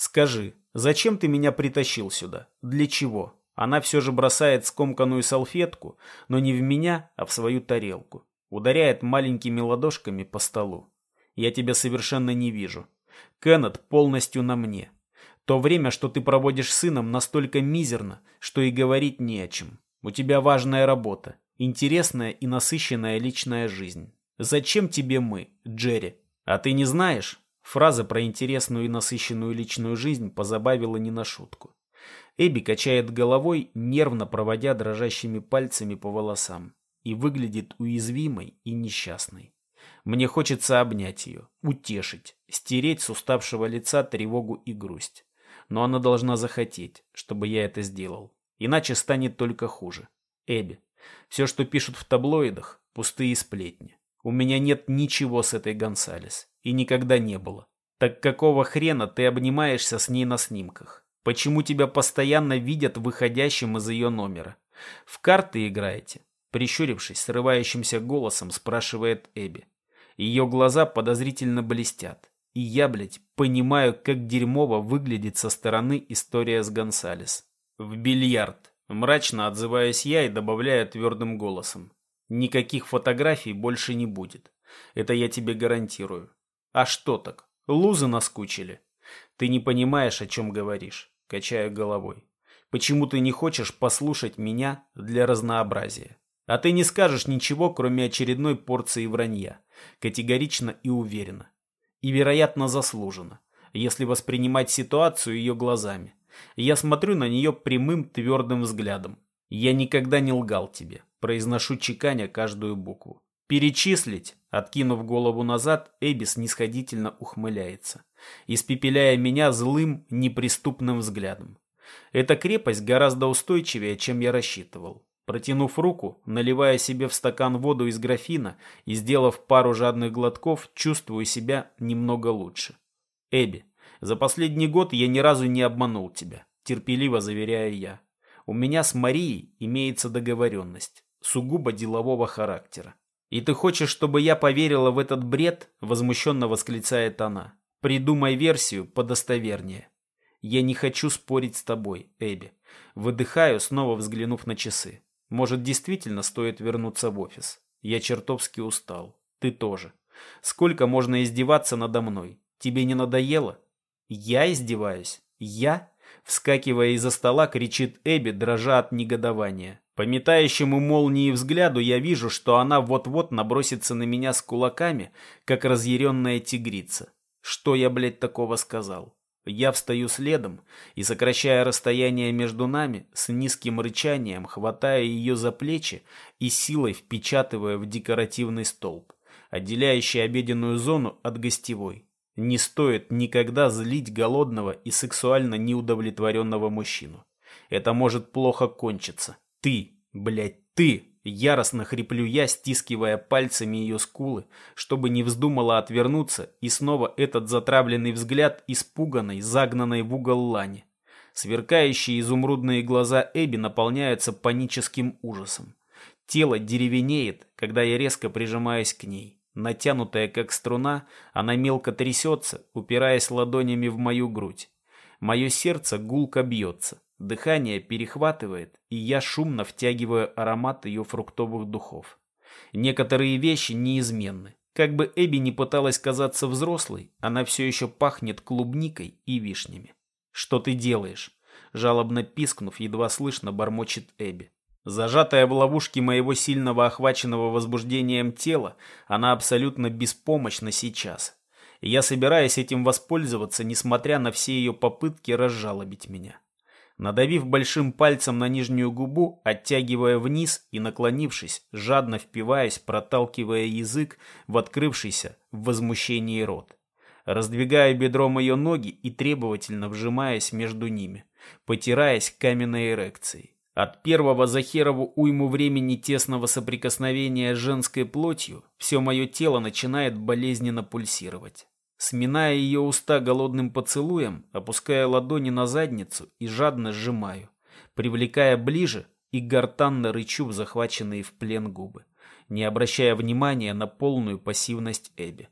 Скажи, зачем ты меня притащил сюда? Для чего? Она все же бросает скомканную салфетку, но не в меня, а в свою тарелку. Ударяет маленькими ладошками по столу. Я тебя совершенно не вижу. Кеннет полностью на мне. То время, что ты проводишь сыном, настолько мизерно, что и говорить не о чем. У тебя важная работа, интересная и насыщенная личная жизнь. Зачем тебе мы, Джерри? А ты не знаешь? Фраза про интересную и насыщенную личную жизнь позабавила не на шутку. Эбби качает головой, нервно проводя дрожащими пальцами по волосам, и выглядит уязвимой и несчастной. Мне хочется обнять ее, утешить, стереть с уставшего лица тревогу и грусть. Но она должна захотеть, чтобы я это сделал. Иначе станет только хуже. Эбби, все, что пишут в таблоидах, пустые сплетни. У меня нет ничего с этой Гонсалес. И никогда не было. Так какого хрена ты обнимаешься с ней на снимках? Почему тебя постоянно видят выходящим из ее номера? В карты играете? Прищурившись, срывающимся голосом спрашивает Эбби. Ее глаза подозрительно блестят. И я, блядь, понимаю, как дерьмово выглядит со стороны история с Гонсалес. В бильярд. Мрачно отзываюсь я и добавляю твердым голосом. Никаких фотографий больше не будет. Это я тебе гарантирую. А что так? Лузы наскучили. Ты не понимаешь, о чем говоришь, качая головой. Почему ты не хочешь послушать меня для разнообразия? А ты не скажешь ничего, кроме очередной порции вранья. Категорично и уверенно. И, вероятно, заслуженно, если воспринимать ситуацию ее глазами. Я смотрю на нее прямым твердым взглядом. Я никогда не лгал тебе, произношу чеканя каждую букву. Перечислить, откинув голову назад, Эбби снисходительно ухмыляется, испепеляя меня злым, неприступным взглядом. Эта крепость гораздо устойчивее, чем я рассчитывал. Протянув руку, наливая себе в стакан воду из графина и сделав пару жадных глотков, чувствую себя немного лучше. Эбби, За последний год я ни разу не обманул тебя, терпеливо заверяю я. У меня с Марией имеется договоренность, сугубо делового характера. И ты хочешь, чтобы я поверила в этот бред? Возмущенно восклицает она. Придумай версию подостовернее. Я не хочу спорить с тобой, Эбби. Выдыхаю, снова взглянув на часы. Может, действительно стоит вернуться в офис. Я чертовски устал. Ты тоже. Сколько можно издеваться надо мной? Тебе не надоело? Я издеваюсь? Я? Вскакивая из-за стола, кричит Эбби, дрожа от негодования. По метающему молнии взгляду я вижу, что она вот-вот набросится на меня с кулаками, как разъяренная тигрица. Что я, блядь, такого сказал? Я встаю следом и, сокращая расстояние между нами, с низким рычанием хватая ее за плечи и силой впечатывая в декоративный столб, отделяющий обеденную зону от гостевой. Не стоит никогда злить голодного и сексуально неудовлетворенного мужчину. Это может плохо кончиться. Ты, блядь, ты! Яростно хриплю я, стискивая пальцами ее скулы, чтобы не вздумала отвернуться, и снова этот затравленный взгляд испуганной, загнанной в угол лани. Сверкающие изумрудные глаза Эбби наполняются паническим ужасом. Тело деревенеет, когда я резко прижимаюсь к ней. Натянутая как струна, она мелко трясется, упираясь ладонями в мою грудь. Мое сердце гулко бьется. Дыхание перехватывает, и я шумно втягиваю аромат ее фруктовых духов. Некоторые вещи неизменны. Как бы Эбби не пыталась казаться взрослой, она все еще пахнет клубникой и вишнями. «Что ты делаешь?» Жалобно пискнув, едва слышно бормочет Эбби. Зажатая в ловушке моего сильного охваченного возбуждением тела, она абсолютно беспомощна сейчас. Я собираюсь этим воспользоваться, несмотря на все ее попытки разжалобить меня. Надавив большим пальцем на нижнюю губу, оттягивая вниз и наклонившись, жадно впиваясь, проталкивая язык в открывшийся в возмущении рот. Раздвигая бедром ее ноги и требовательно вжимаясь между ними, потираясь каменной эрекцией. От первого за Херову уйму времени тесного соприкосновения с женской плотью все мое тело начинает болезненно пульсировать. Сминая ее уста голодным поцелуем, опуская ладони на задницу и жадно сжимаю, привлекая ближе и гортанно рычу в захваченные в плен губы, не обращая внимания на полную пассивность Эбби.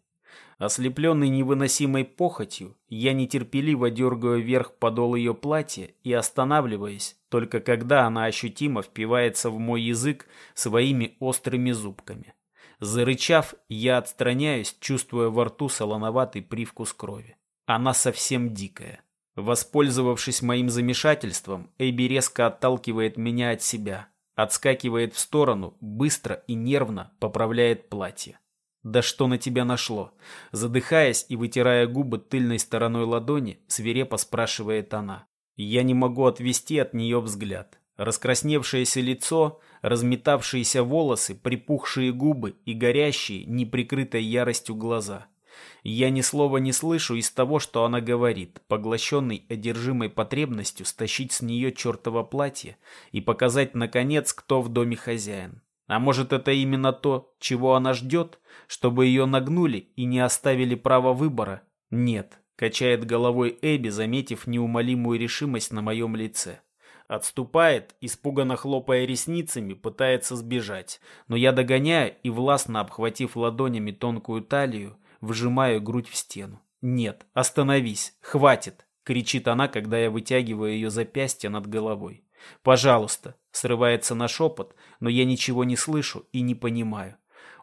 Ослепленный невыносимой похотью, я нетерпеливо дергаю вверх подол ее платья и останавливаясь, только когда она ощутимо впивается в мой язык своими острыми зубками. Зарычав, я отстраняюсь, чувствуя во рту солоноватый привкус крови. Она совсем дикая. Воспользовавшись моим замешательством, Эйби резко отталкивает меня от себя, отскакивает в сторону, быстро и нервно поправляет платье. «Да что на тебя нашло?» Задыхаясь и вытирая губы тыльной стороной ладони, свирепо спрашивает она. Я не могу отвести от нее взгляд. Раскрасневшееся лицо, разметавшиеся волосы, припухшие губы и горящие, неприкрытой яростью глаза. Я ни слова не слышу из того, что она говорит, поглощенный одержимой потребностью стащить с нее чертово платье и показать, наконец, кто в доме хозяин. А может, это именно то, чего она ждет, чтобы ее нагнули и не оставили права выбора? Нет, качает головой Эбби, заметив неумолимую решимость на моем лице. Отступает, испуганно хлопая ресницами, пытается сбежать. Но я догоняю и, властно обхватив ладонями тонкую талию, вжимаю грудь в стену. «Нет, остановись, хватит!» — кричит она, когда я вытягиваю ее запястье над головой. «Пожалуйста!» — срывается на шепот, но я ничего не слышу и не понимаю.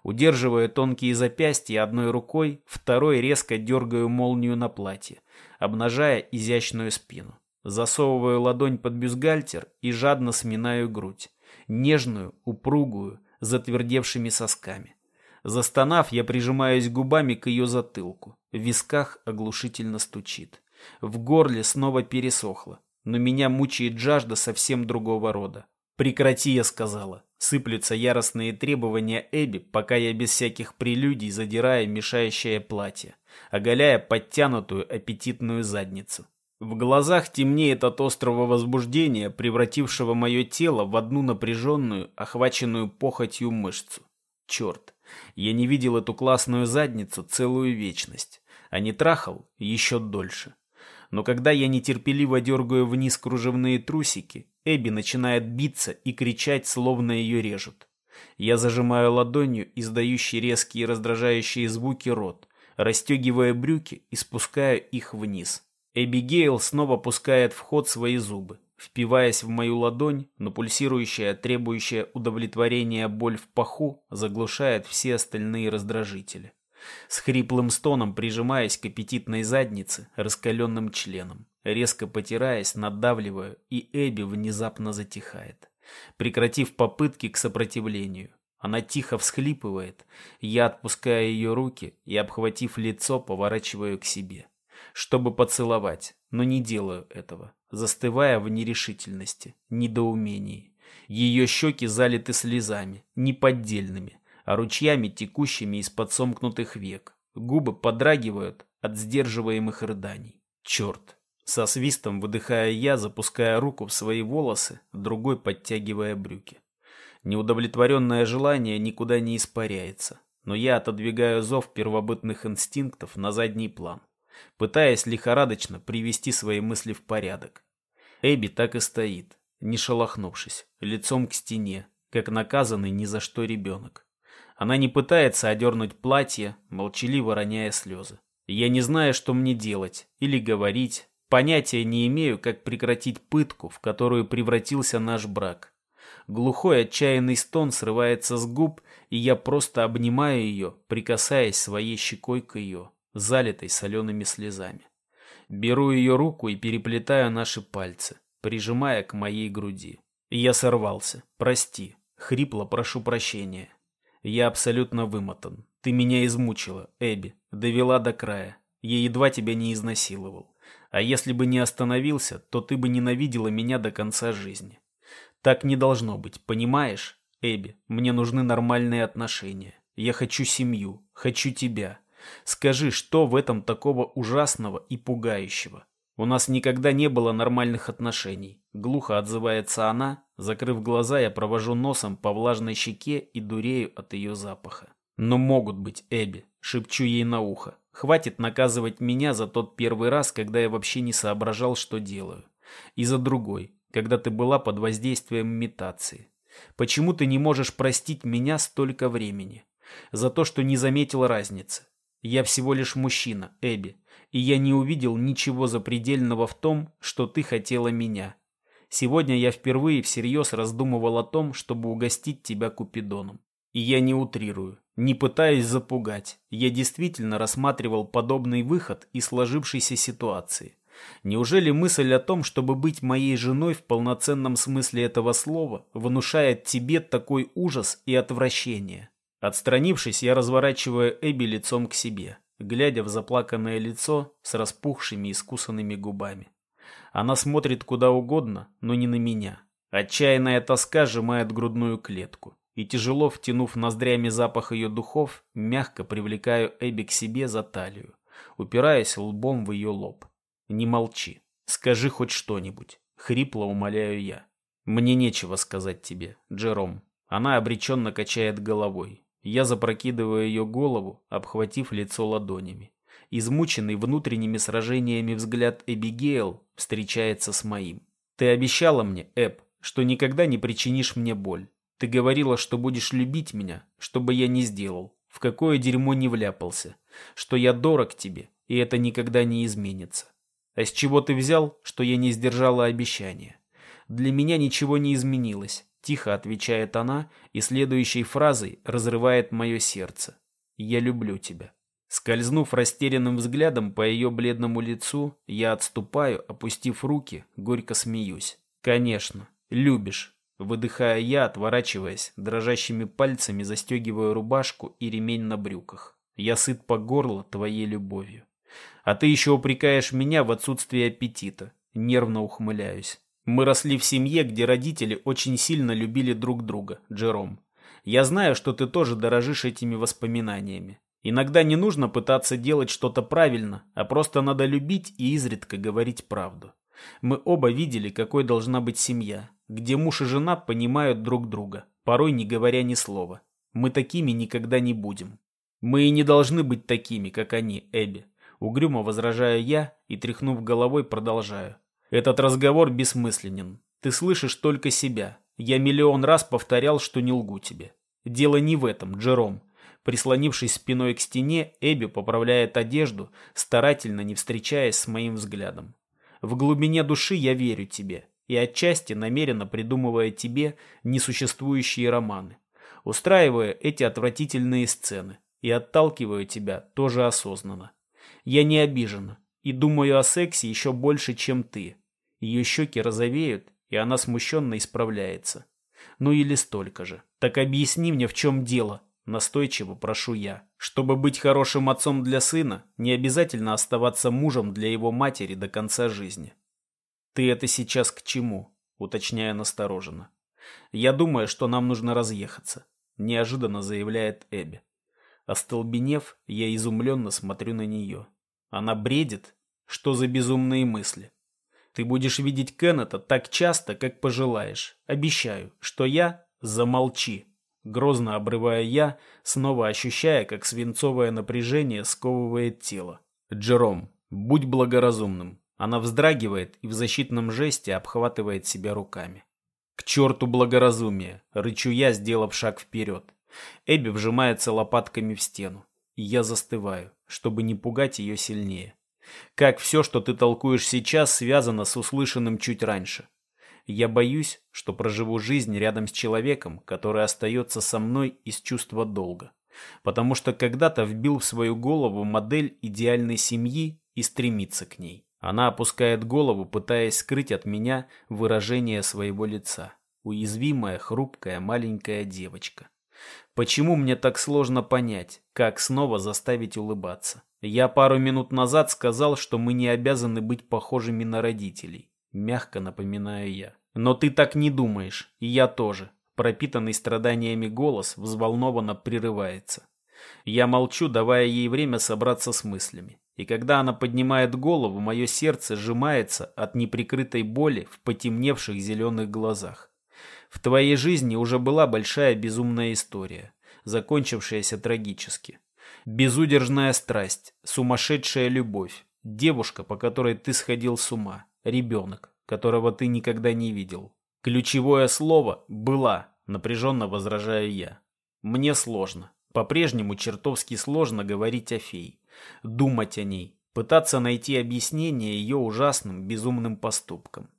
Удерживая тонкие запястья одной рукой, второй резко дергаю молнию на платье, обнажая изящную спину. Засовываю ладонь под бюстгальтер и жадно сминаю грудь. Нежную, упругую, затвердевшими сосками. Застонав, я прижимаюсь губами к ее затылку. В висках оглушительно стучит. В горле снова пересохло. Но меня мучает жажда совсем другого рода. «Прекрати», я сказала. Сыплются яростные требования Эбби, пока я без всяких прелюдий задираю мешающее платье, оголяя подтянутую аппетитную задницу. В глазах темнеет от острого возбуждения, превратившего мое тело в одну напряженную, охваченную похотью мышцу. Черт, я не видел эту классную задницу целую вечность, а не трахал еще дольше. Но когда я нетерпеливо дергаю вниз кружевные трусики, Эбби начинает биться и кричать, словно ее режут. Я зажимаю ладонью издающий резкие раздражающие звуки рот, расстегивая брюки и спускаю их вниз. Эбигейл снова пускает в ход свои зубы, впиваясь в мою ладонь, но пульсирующая, требующая удовлетворения боль в паху заглушает все остальные раздражители. С хриплым стоном прижимаясь к аппетитной заднице, раскаленным членом, резко потираясь, надавливаю, и Эбби внезапно затихает, прекратив попытки к сопротивлению. Она тихо всхлипывает, я отпускаю ее руки и, обхватив лицо, поворачиваю к себе, чтобы поцеловать, но не делаю этого, застывая в нерешительности, недоумении. Ее щеки залиты слезами, неподдельными, а ручьями, текущими из-под сомкнутых век. Губы подрагивают от сдерживаемых рыданий. Черт! Со свистом выдыхая я, запуская руку в свои волосы, другой подтягивая брюки. Неудовлетворенное желание никуда не испаряется, но я отодвигаю зов первобытных инстинктов на задний план, пытаясь лихорадочно привести свои мысли в порядок. Эбби так и стоит, не шелохнувшись, лицом к стене, как наказанный ни за что ребенок. Она не пытается одернуть платье, молчаливо роняя слезы. Я не знаю, что мне делать или говорить. Понятия не имею, как прекратить пытку, в которую превратился наш брак. Глухой отчаянный стон срывается с губ, и я просто обнимаю ее, прикасаясь своей щекой к ее, залитой солеными слезами. Беру ее руку и переплетаю наши пальцы, прижимая к моей груди. Я сорвался. Прости. Хрипло прошу прощения. Я абсолютно вымотан. Ты меня измучила, Эбби, довела до края. Я едва тебя не изнасиловал. А если бы не остановился, то ты бы ненавидела меня до конца жизни. Так не должно быть, понимаешь? Эбби, мне нужны нормальные отношения. Я хочу семью, хочу тебя. Скажи, что в этом такого ужасного и пугающего? У нас никогда не было нормальных отношений. Глухо отзывается она. Закрыв глаза, я провожу носом по влажной щеке и дурею от ее запаха. Но могут быть, Эбби, шепчу ей на ухо. Хватит наказывать меня за тот первый раз, когда я вообще не соображал, что делаю. И за другой, когда ты была под воздействием имитации. Почему ты не можешь простить меня столько времени? За то, что не заметил разницы. Я всего лишь мужчина, Эбби, и я не увидел ничего запредельного в том, что ты хотела меня. Сегодня я впервые всерьез раздумывал о том, чтобы угостить тебя Купидоном. И я не утрирую, не пытаюсь запугать. Я действительно рассматривал подобный выход из сложившейся ситуации. Неужели мысль о том, чтобы быть моей женой в полноценном смысле этого слова, внушает тебе такой ужас и отвращение? Отстранившись, я разворачиваю Эбби лицом к себе глядя в заплаканное лицо с распухшими и скусанными губами. Она смотрит куда угодно, но не на меня. Отчаянная тоска сжимает грудную клетку. И тяжело втянув ноздрями запах ее духов, мягко привлекаю Эбби к себе за талию, упираясь лбом в ее лоб. «Не молчи. Скажи хоть что-нибудь». Хрипло умоляю я. «Мне нечего сказать тебе, Джером». Она обреченно качает головой. Я запрокидываю ее голову, обхватив лицо ладонями. Измученный внутренними сражениями взгляд Эбигейл встречается с моим. «Ты обещала мне, Эб, что никогда не причинишь мне боль. Ты говорила, что будешь любить меня, что бы я ни сделал, в какое дерьмо не вляпался, что я дорог тебе, и это никогда не изменится. А с чего ты взял, что я не сдержала обещания? Для меня ничего не изменилось. Тихо отвечает она и следующей фразой разрывает мое сердце. «Я люблю тебя». Скользнув растерянным взглядом по ее бледному лицу, я отступаю, опустив руки, горько смеюсь. «Конечно, любишь». Выдыхая я, отворачиваясь, дрожащими пальцами застегиваю рубашку и ремень на брюках. Я сыт по горло твоей любовью. А ты еще упрекаешь меня в отсутствии аппетита. Нервно ухмыляюсь. Мы росли в семье, где родители очень сильно любили друг друга, Джером. Я знаю, что ты тоже дорожишь этими воспоминаниями. Иногда не нужно пытаться делать что-то правильно, а просто надо любить и изредка говорить правду. Мы оба видели, какой должна быть семья, где муж и жена понимают друг друга, порой не говоря ни слова. Мы такими никогда не будем. Мы и не должны быть такими, как они, Эбби. Угрюмо возражаю я и, тряхнув головой, продолжаю. Этот разговор бессмысленен. Ты слышишь только себя. Я миллион раз повторял, что не лгу тебе. Дело не в этом, Джером. Прислонившись спиной к стене, Эбби поправляет одежду, старательно не встречаясь с моим взглядом. В глубине души я верю тебе и отчасти намеренно придумывая тебе несуществующие романы. Устраивая эти отвратительные сцены и отталкиваю тебя тоже осознанно. Я не обижена и думаю о сексе еще больше, чем ты. Ее щеки розовеют, и она смущенно исправляется. Ну или столько же. Так объясни мне, в чем дело, настойчиво прошу я. Чтобы быть хорошим отцом для сына, не обязательно оставаться мужем для его матери до конца жизни. Ты это сейчас к чему? Уточняя настороженно. Я думаю, что нам нужно разъехаться, неожиданно заявляет Эбби. Остолбенев, я изумленно смотрю на нее. Она бредит? Что за безумные мысли? Ты будешь видеть Кеннета так часто, как пожелаешь. Обещаю, что я... Замолчи. Грозно обрывая я, снова ощущая, как свинцовое напряжение сковывает тело. Джером, будь благоразумным. Она вздрагивает и в защитном жесте обхватывает себя руками. К черту благоразумие, рычу я, сделав шаг вперед. Эбби вжимается лопатками в стену и я застываю, чтобы не пугать ее сильнее. Как все, что ты толкуешь сейчас, связано с услышанным чуть раньше. Я боюсь, что проживу жизнь рядом с человеком, который остается со мной из чувства долга. Потому что когда-то вбил в свою голову модель идеальной семьи и стремится к ней. Она опускает голову, пытаясь скрыть от меня выражение своего лица. Уязвимая, хрупкая, маленькая девочка. Почему мне так сложно понять, как снова заставить улыбаться? Я пару минут назад сказал, что мы не обязаны быть похожими на родителей. Мягко напоминаю я. Но ты так не думаешь, и я тоже. Пропитанный страданиями голос взволнованно прерывается. Я молчу, давая ей время собраться с мыслями. И когда она поднимает голову, мое сердце сжимается от неприкрытой боли в потемневших зеленых глазах. В твоей жизни уже была большая безумная история, закончившаяся трагически. Безудержная страсть, сумасшедшая любовь, девушка, по которой ты сходил с ума, ребенок, которого ты никогда не видел. Ключевое слово «была», напряженно возражаю я. Мне сложно. По-прежнему чертовски сложно говорить о фей, думать о ней, пытаться найти объяснение ее ужасным, безумным поступкам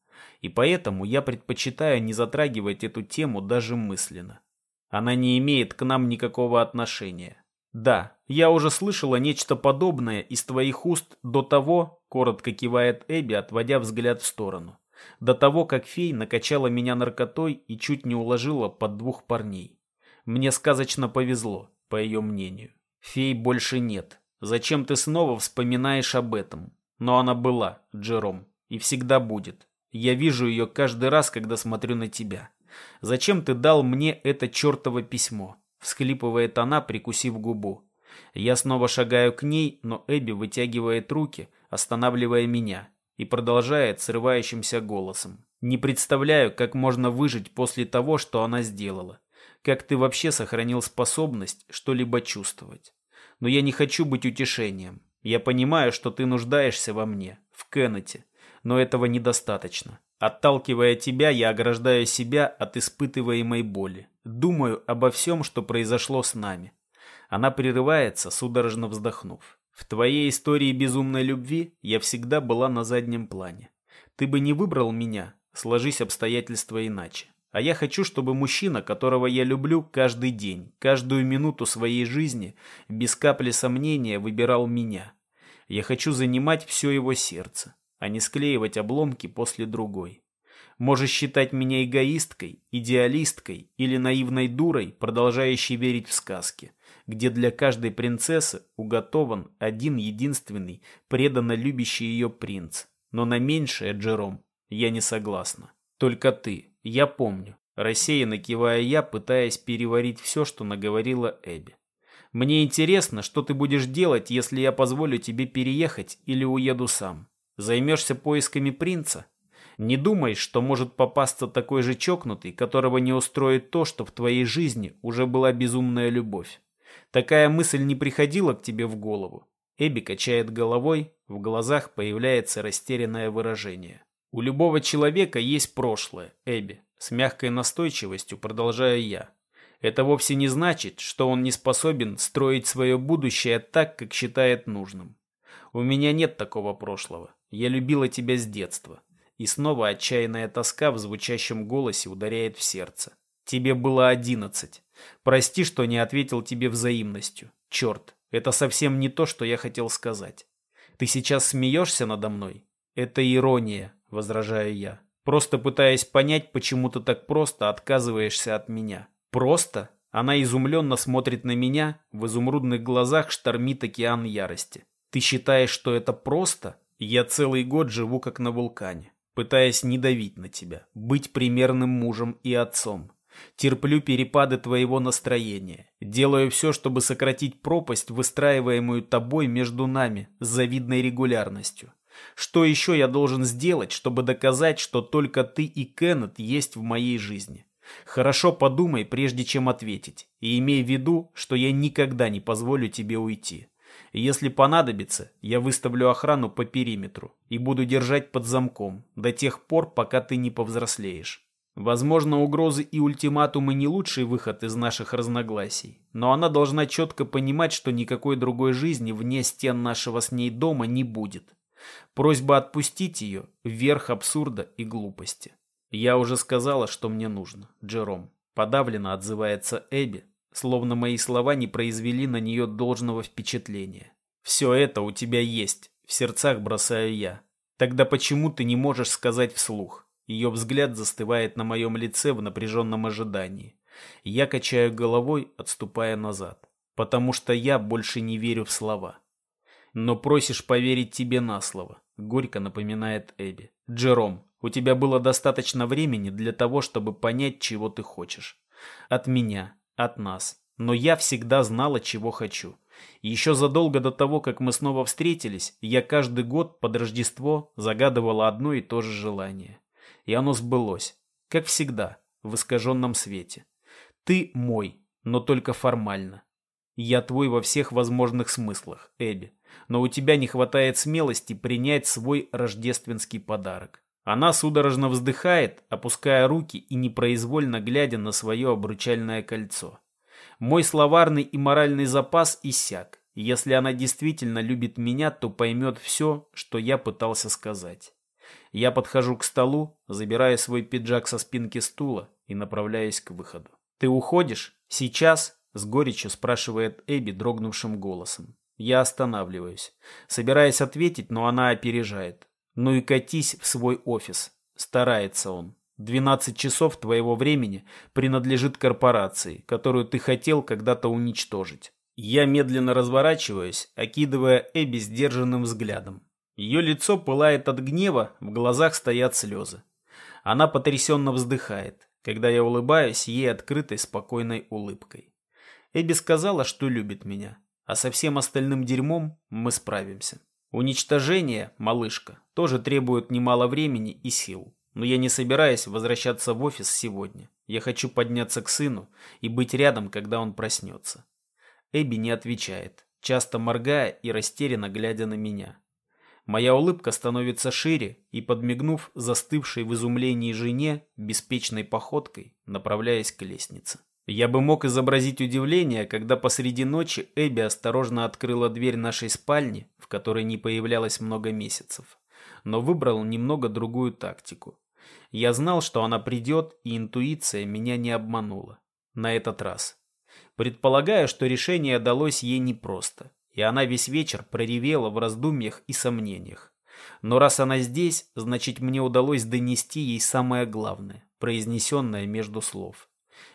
и поэтому я предпочитаю не затрагивать эту тему даже мысленно. Она не имеет к нам никакого отношения. Да, я уже слышала нечто подобное из твоих уст до того, коротко кивает Эбби, отводя взгляд в сторону, до того, как фей накачала меня наркотой и чуть не уложила под двух парней. Мне сказочно повезло, по ее мнению. Фей больше нет. Зачем ты снова вспоминаешь об этом? Но она была, Джером, и всегда будет. Я вижу ее каждый раз, когда смотрю на тебя. Зачем ты дал мне это чертово письмо?» Всхлипывает она, прикусив губу. Я снова шагаю к ней, но Эбби вытягивает руки, останавливая меня, и продолжает срывающимся голосом. «Не представляю, как можно выжить после того, что она сделала. Как ты вообще сохранил способность что-либо чувствовать. Но я не хочу быть утешением. Я понимаю, что ты нуждаешься во мне, в Кеннете, но этого недостаточно. Отталкивая тебя, я ограждаю себя от испытываемой боли. Думаю обо всем, что произошло с нами. Она прерывается, судорожно вздохнув. В твоей истории безумной любви я всегда была на заднем плане. Ты бы не выбрал меня, сложись обстоятельства иначе. А я хочу, чтобы мужчина, которого я люблю каждый день, каждую минуту своей жизни, без капли сомнения выбирал меня. Я хочу занимать все его сердце а не склеивать обломки после другой. Можешь считать меня эгоисткой, идеалисткой или наивной дурой, продолжающей верить в сказки, где для каждой принцессы уготован один единственный, преданно любящий ее принц. Но на меньшее, Джером, я не согласна. Только ты, я помню, рассеянно кивая я, пытаясь переварить все, что наговорила Эбби. Мне интересно, что ты будешь делать, если я позволю тебе переехать или уеду сам. Займешься поисками принца? Не думай, что может попасться такой же чокнутый, которого не устроит то, что в твоей жизни уже была безумная любовь. Такая мысль не приходила к тебе в голову. Эбби качает головой, в глазах появляется растерянное выражение. У любого человека есть прошлое, Эбби. С мягкой настойчивостью продолжаю я. Это вовсе не значит, что он не способен строить свое будущее так, как считает нужным. У меня нет такого прошлого. Я любила тебя с детства. И снова отчаянная тоска в звучащем голосе ударяет в сердце. Тебе было одиннадцать. Прости, что не ответил тебе взаимностью. Черт, это совсем не то, что я хотел сказать. Ты сейчас смеешься надо мной? Это ирония, возражаю я. Просто пытаясь понять, почему ты так просто отказываешься от меня. Просто? Она изумленно смотрит на меня, в изумрудных глазах штормит океан ярости. Ты считаешь, что это просто? Я целый год живу как на вулкане, пытаясь не давить на тебя, быть примерным мужем и отцом. Терплю перепады твоего настроения. Делаю все, чтобы сократить пропасть, выстраиваемую тобой между нами с завидной регулярностью. Что еще я должен сделать, чтобы доказать, что только ты и Кеннет есть в моей жизни? Хорошо подумай, прежде чем ответить, и имей в виду, что я никогда не позволю тебе уйти. Если понадобится, я выставлю охрану по периметру и буду держать под замком до тех пор, пока ты не повзрослеешь. Возможно, угрозы и ультиматумы не лучший выход из наших разногласий, но она должна четко понимать, что никакой другой жизни вне стен нашего с ней дома не будет. Просьба отпустить ее – верх абсурда и глупости. Я уже сказала, что мне нужно, Джером. Подавленно отзывается Эбби, словно мои слова не произвели на нее должного впечатления. Все это у тебя есть, в сердцах бросаю я. Тогда почему ты не можешь сказать вслух? Ее взгляд застывает на моем лице в напряженном ожидании. Я качаю головой, отступая назад. Потому что я больше не верю в слова. Но просишь поверить тебе на слово, горько напоминает Эбби. Джером, у тебя было достаточно времени для того, чтобы понять, чего ты хочешь. От меня, от нас. Но я всегда знала, чего хочу. Еще задолго до того, как мы снова встретились, я каждый год под Рождество загадывала одно и то же желание и оно сбылось, как всегда, в искаженном свете. Ты мой, но только формально. Я твой во всех возможных смыслах, Эбби, но у тебя не хватает смелости принять свой рождественский подарок. Она судорожно вздыхает, опуская руки и непроизвольно глядя на свое обручальное кольцо. Мой словарный и моральный запас иссяк. Если она действительно любит меня, то поймет все, что я пытался сказать. Я подхожу к столу, забираю свой пиджак со спинки стула и направляюсь к выходу. «Ты уходишь? Сейчас?» — с горечью спрашивает Эбби дрогнувшим голосом. Я останавливаюсь. Собираясь ответить, но она опережает. «Ну и катись в свой офис». Старается он. Двенадцать часов твоего времени принадлежит корпорации, которую ты хотел когда-то уничтожить. Я медленно разворачиваюсь, окидывая Эбби сдержанным взглядом. Ее лицо пылает от гнева, в глазах стоят слезы. Она потрясенно вздыхает, когда я улыбаюсь ей открытой спокойной улыбкой. Эбби сказала, что любит меня, а со всем остальным дерьмом мы справимся. Уничтожение, малышка, тоже требует немало времени и сил. Но я не собираюсь возвращаться в офис сегодня. Я хочу подняться к сыну и быть рядом, когда он проснется. Эбби не отвечает, часто моргая и растерянно глядя на меня. Моя улыбка становится шире, и, подмигнув застывшей в изумлении жене, беспечной походкой, направляясь к лестнице. Я бы мог изобразить удивление, когда посреди ночи Эбби осторожно открыла дверь нашей спальни, в которой не появлялась много месяцев, но выбрал немного другую тактику. Я знал, что она придет, и интуиция меня не обманула. На этот раз. Предполагаю, что решение далось ей непросто и она весь вечер проревела в раздумьях и сомнениях. Но раз она здесь, значит мне удалось донести ей самое главное, произнесенное между слов.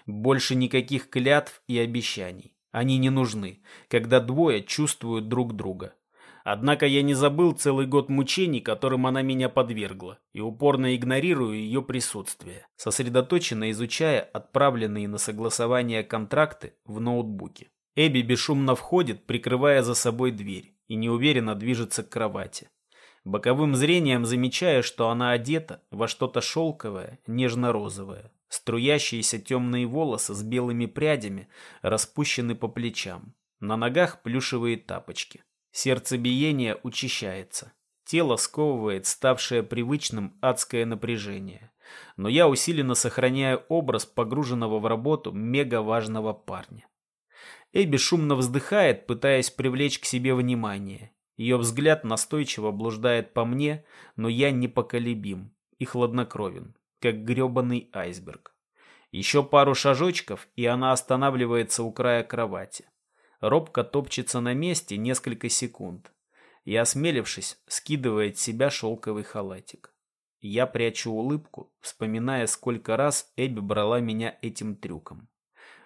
Больше никаких клятв и обещаний. Они не нужны, когда двое чувствуют друг друга. Однако я не забыл целый год мучений, которым она меня подвергла, и упорно игнорирую ее присутствие, сосредоточенно изучая отправленные на согласование контракты в ноутбуке. Эбби бесшумно входит, прикрывая за собой дверь, и неуверенно движется к кровати. Боковым зрением замечая, что она одета во что-то шелковое, нежно-розовое. Струящиеся темные волосы с белыми прядями распущены по плечам. На ногах плюшевые тапочки. Сердцебиение учащается. Тело сковывает ставшее привычным адское напряжение. Но я усиленно сохраняю образ погруженного в работу мега-важного парня. Эбби шумно вздыхает, пытаясь привлечь к себе внимание. Ее взгляд настойчиво блуждает по мне, но я непоколебим и хладнокровен, как гребаный айсберг. Еще пару шажочков, и она останавливается у края кровати. Робко топчется на месте несколько секунд и, осмелившись, скидывает с себя шелковый халатик. Я прячу улыбку, вспоминая, сколько раз Эбби брала меня этим трюком.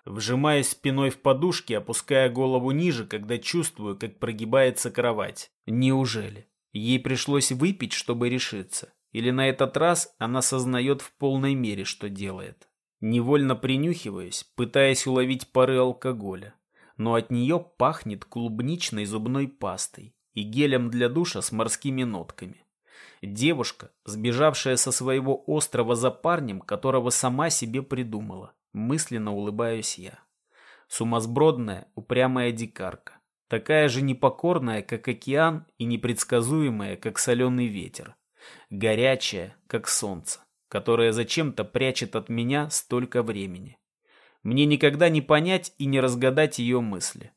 Вжимаюсь спиной в подушки, опуская голову ниже, когда чувствую, как прогибается кровать. Неужели? Ей пришлось выпить, чтобы решиться? Или на этот раз она сознает в полной мере, что делает? Невольно принюхиваюсь, пытаясь уловить пары алкоголя но от нее пахнет клубничной зубной пастой и гелем для душа с морскими нотками. Девушка, сбежавшая со своего острова за парнем, которого сама себе придумала. Мысленно улыбаюсь я. Сумасбродная, упрямая дикарка. Такая же непокорная, как океан, и непредсказуемая, как соленый ветер. Горячая, как солнце, которое зачем-то прячет от меня столько времени. Мне никогда не понять и не разгадать ее мысли.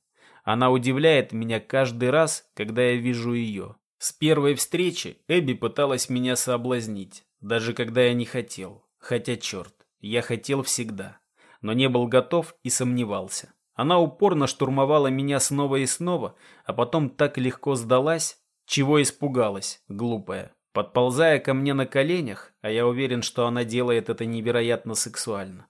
Она удивляет меня каждый раз, когда я вижу ее. С первой встречи Эбби пыталась меня соблазнить, даже когда я не хотел. Хотя, черт, я хотел всегда. Но не был готов и сомневался. Она упорно штурмовала меня снова и снова, а потом так легко сдалась, чего испугалась, глупая. Подползая ко мне на коленях, а я уверен, что она делает это невероятно сексуально.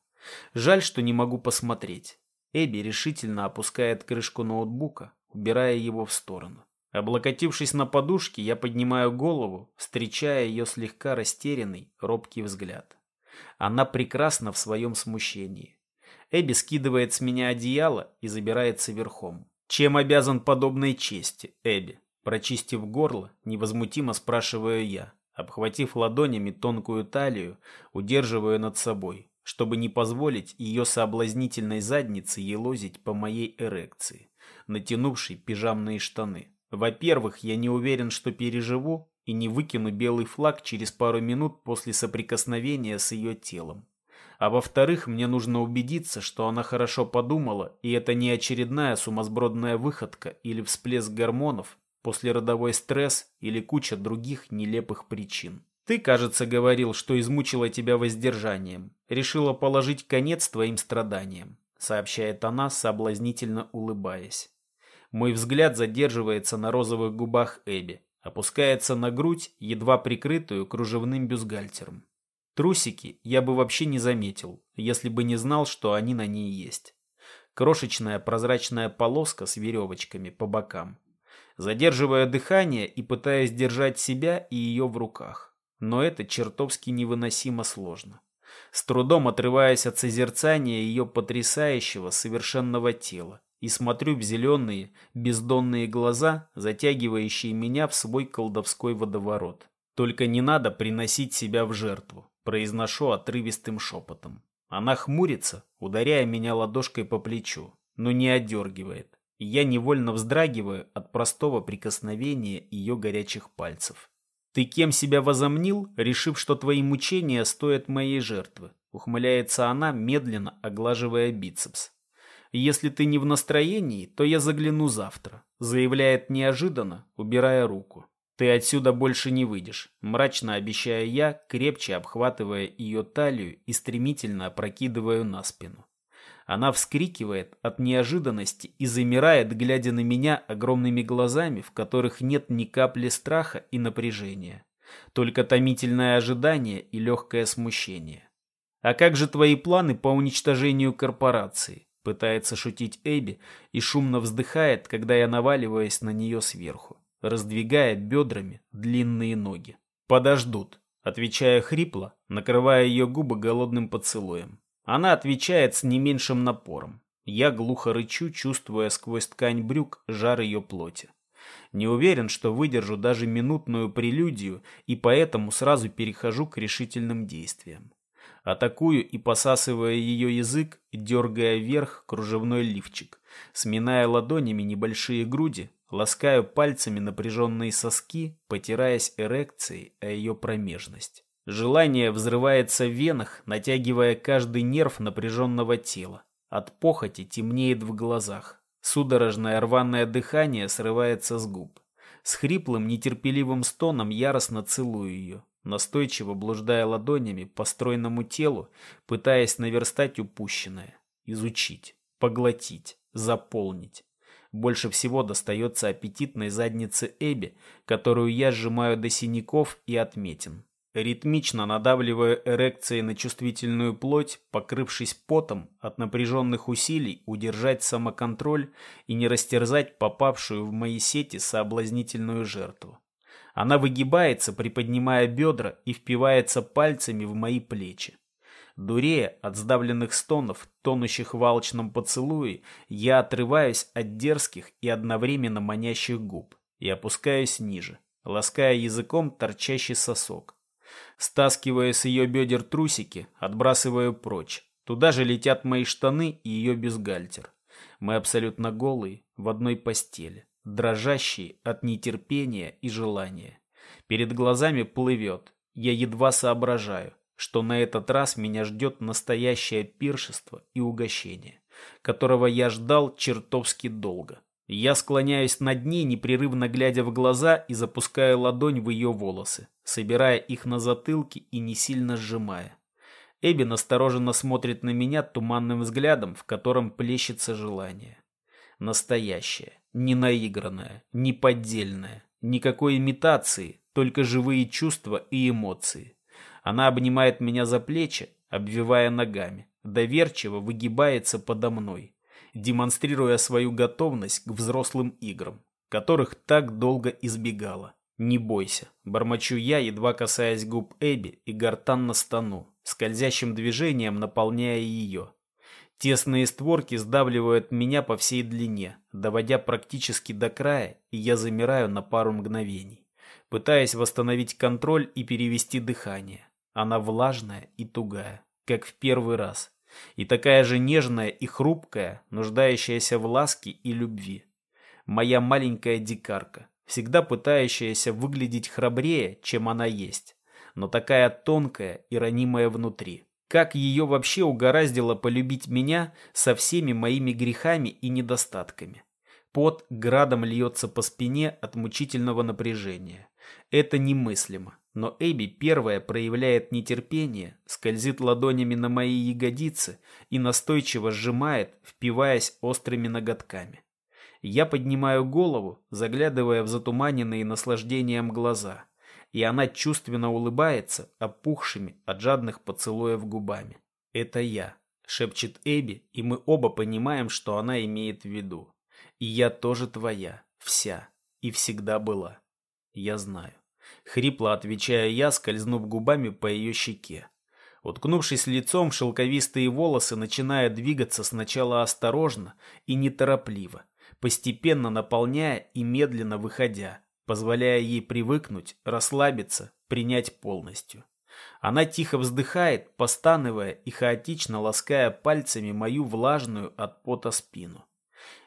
Жаль, что не могу посмотреть. Эбби решительно опускает крышку ноутбука, убирая его в сторону. Облокотившись на подушке, я поднимаю голову, встречая ее слегка растерянный, робкий взгляд. Она прекрасна в своем смущении. Эбби скидывает с меня одеяло и забирается верхом. Чем обязан подобной чести, Эбби? Прочистив горло, невозмутимо спрашиваю я, обхватив ладонями тонкую талию, удерживаю над собой, чтобы не позволить ее соблазнительной заднице елозить по моей эрекции, натянувшей пижамные штаны. Во-первых, я не уверен, что переживу и не выкину белый флаг через пару минут после соприкосновения с ее телом. А во-вторых, мне нужно убедиться, что она хорошо подумала, и это не очередная сумасбродная выходка или всплеск гормонов, послеродовой стресс или куча других нелепых причин. Ты, кажется, говорил, что измучила тебя воздержанием. Решила положить конец твоим страданиям, сообщает она, соблазнительно улыбаясь. Мой взгляд задерживается на розовых губах Эбби, опускается на грудь, едва прикрытую кружевным бюстгальтером. Трусики я бы вообще не заметил, если бы не знал, что они на ней есть. Крошечная прозрачная полоска с веревочками по бокам. Задерживая дыхание и пытаясь держать себя и ее в руках но это чертовски невыносимо сложно. С трудом отрываясь от созерцания ее потрясающего совершенного тела и смотрю в зеленые, бездонные глаза, затягивающие меня в свой колдовской водоворот. Только не надо приносить себя в жертву, произношу отрывистым шепотом. Она хмурится, ударяя меня ладошкой по плечу, но не отдергивает. Я невольно вздрагиваю от простого прикосновения ее горячих пальцев. Ты кем себя возомнил, решив, что твои мучения стоят моей жертвы? Ухмыляется она, медленно оглаживая бицепс. Если ты не в настроении, то я загляну завтра, заявляет неожиданно, убирая руку. Ты отсюда больше не выйдешь, мрачно обещаю я, крепче обхватывая ее талию и стремительно опрокидываю на спину. Она вскрикивает от неожиданности и замирает, глядя на меня огромными глазами, в которых нет ни капли страха и напряжения. Только томительное ожидание и легкое смущение. «А как же твои планы по уничтожению корпорации?» Пытается шутить Эбби и шумно вздыхает, когда я наваливаюсь на нее сверху, раздвигая бедрами длинные ноги. «Подождут», отвечая хрипло, накрывая ее губы голодным поцелуем. Она отвечает с не меньшим напором. Я глухо рычу, чувствуя сквозь ткань брюк жар ее плоти. Не уверен, что выдержу даже минутную прелюдию, и поэтому сразу перехожу к решительным действиям. Атакую и посасывая ее язык, дергая вверх кружевной лифчик, Сминая ладонями небольшие груди, ласкаю пальцами напряженные соски, потираясь эрекцией о ее промежность. Желание взрывается в венах, натягивая каждый нерв напряженного тела. От похоти темнеет в глазах. Судорожное рваное дыхание срывается с губ. С хриплым, нетерпеливым стоном яростно целую ее, настойчиво блуждая ладонями по стройному телу, пытаясь наверстать упущенное, изучить, поглотить, заполнить. Больше всего достается аппетитной заднице Эбби, которую я сжимаю до синяков и отметин ритмично надавливая эрекцией на чувствительную плоть, покрывшись потом от напряженных усилий удержать самоконтроль и не растерзать попавшую в мои сети соблазнительную жертву. Она выгибается, приподнимая бедра и впивается пальцами в мои плечи. Дурея от сдавленных стонов, тонущих в алчном поцелуе, я отрываюсь от дерзких и одновременно манящих губ и опускаюсь ниже, лаская языком торчащий сосок. Стаскивая с ее бедер трусики, отбрасываю прочь. Туда же летят мои штаны и ее бюстгальтер. Мы абсолютно голые, в одной постели, дрожащие от нетерпения и желания. Перед глазами плывет. Я едва соображаю, что на этот раз меня ждет настоящее пиршество и угощение, которого я ждал чертовски долго. Я склоняюсь над ней, непрерывно глядя в глаза и запускаю ладонь в ее волосы, собирая их на затылке и не сильно сжимая. Эбби настороженно смотрит на меня туманным взглядом, в котором плещется желание. Настоящее, не наигранное, не поддельное, никакой имитации, только живые чувства и эмоции. Она обнимает меня за плечи, обвивая ногами, доверчиво выгибается подо мной демонстрируя свою готовность к взрослым играм, которых так долго избегала. «Не бойся», — бормочу я, едва касаясь губ Эбби и гортанно стану, скользящим движением наполняя ее. Тесные створки сдавливают меня по всей длине, доводя практически до края, и я замираю на пару мгновений, пытаясь восстановить контроль и перевести дыхание. Она влажная и тугая, как в первый раз, и такая же нежная и хрупкая, нуждающаяся в ласке и любви. Моя маленькая дикарка, всегда пытающаяся выглядеть храбрее, чем она есть, но такая тонкая и ранимая внутри. Как ее вообще угораздило полюбить меня со всеми моими грехами и недостатками? Пот градом льется по спине от мучительного напряжения. Это немыслимо. Но Эбби первая проявляет нетерпение, скользит ладонями на мои ягодицы и настойчиво сжимает, впиваясь острыми ноготками. Я поднимаю голову, заглядывая в затуманенные наслаждением глаза, и она чувственно улыбается, опухшими от жадных поцелуев губами. «Это я», — шепчет Эбби, и мы оба понимаем, что она имеет в виду. «И я тоже твоя, вся, и всегда была. Я знаю». Хрипло отвечая я, скользнув губами по ее щеке. Уткнувшись лицом в шелковистые волосы, начиная двигаться сначала осторожно и неторопливо, постепенно наполняя и медленно выходя, позволяя ей привыкнуть, расслабиться, принять полностью. Она тихо вздыхает, постанывая и хаотично лаская пальцами мою влажную от пота спину.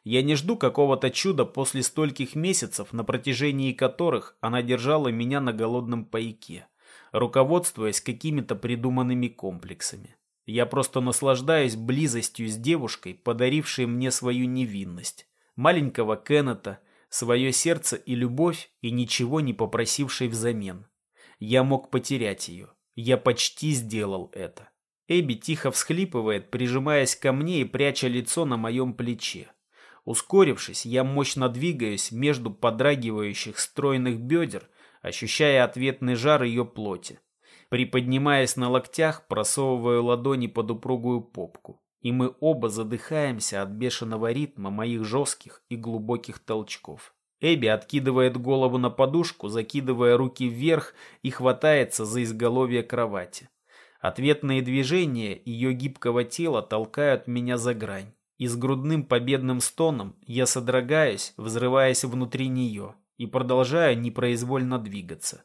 Я не жду какого-то чуда после стольких месяцев, на протяжении которых она держала меня на голодном пайке, руководствуясь какими-то придуманными комплексами. Я просто наслаждаюсь близостью с девушкой, подарившей мне свою невинность, маленького Кеннета, свое сердце и любовь, и ничего не попросившей взамен. Я мог потерять ее. Я почти сделал это. Эбби тихо всхлипывает, прижимаясь ко мне и пряча лицо на моем плече. Ускорившись, я мощно двигаюсь между подрагивающих стройных бедер, ощущая ответный жар ее плоти. Приподнимаясь на локтях, просовываю ладони под упругую попку. И мы оба задыхаемся от бешеного ритма моих жестких и глубоких толчков. Эбби откидывает голову на подушку, закидывая руки вверх и хватается за изголовье кровати. Ответные движения ее гибкого тела толкают меня за грань и с грудным победным стоном я содрогаюсь, взрываясь внутри нее, и продолжаю непроизвольно двигаться.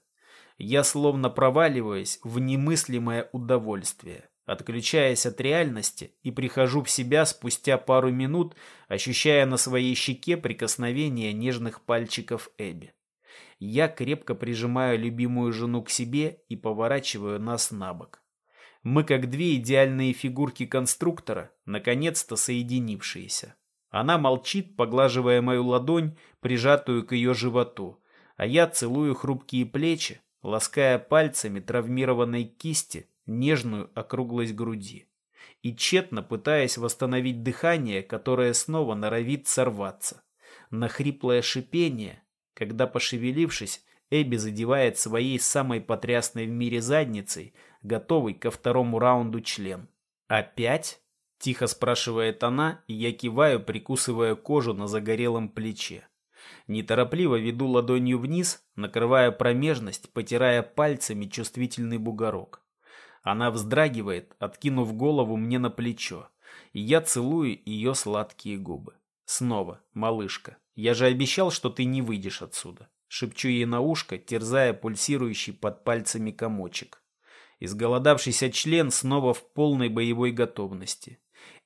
Я словно проваливаюсь в немыслимое удовольствие, отключаясь от реальности и прихожу в себя спустя пару минут, ощущая на своей щеке прикосновение нежных пальчиков Эбби. Я крепко прижимаю любимую жену к себе и поворачиваю нас на бок. Мы как две идеальные фигурки конструктора, наконец-то соединившиеся. Она молчит, поглаживая мою ладонь, прижатую к ее животу, а я целую хрупкие плечи, лаская пальцами травмированной кисти нежную округлость груди и тщетно пытаясь восстановить дыхание, которое снова норовит сорваться. На хриплое шипение, когда, пошевелившись, Эбби задевает своей самой потрясной в мире задницей, готовый ко второму раунду член. «Опять?» – тихо спрашивает она, и я киваю, прикусывая кожу на загорелом плече. Неторопливо веду ладонью вниз, накрывая промежность, потирая пальцами чувствительный бугорок. Она вздрагивает, откинув голову мне на плечо, и я целую ее сладкие губы. Снова, малышка, я же обещал, что ты не выйдешь отсюда. Шепчу ей на ушко, терзая пульсирующий под пальцами комочек. Изголодавшийся член снова в полной боевой готовности.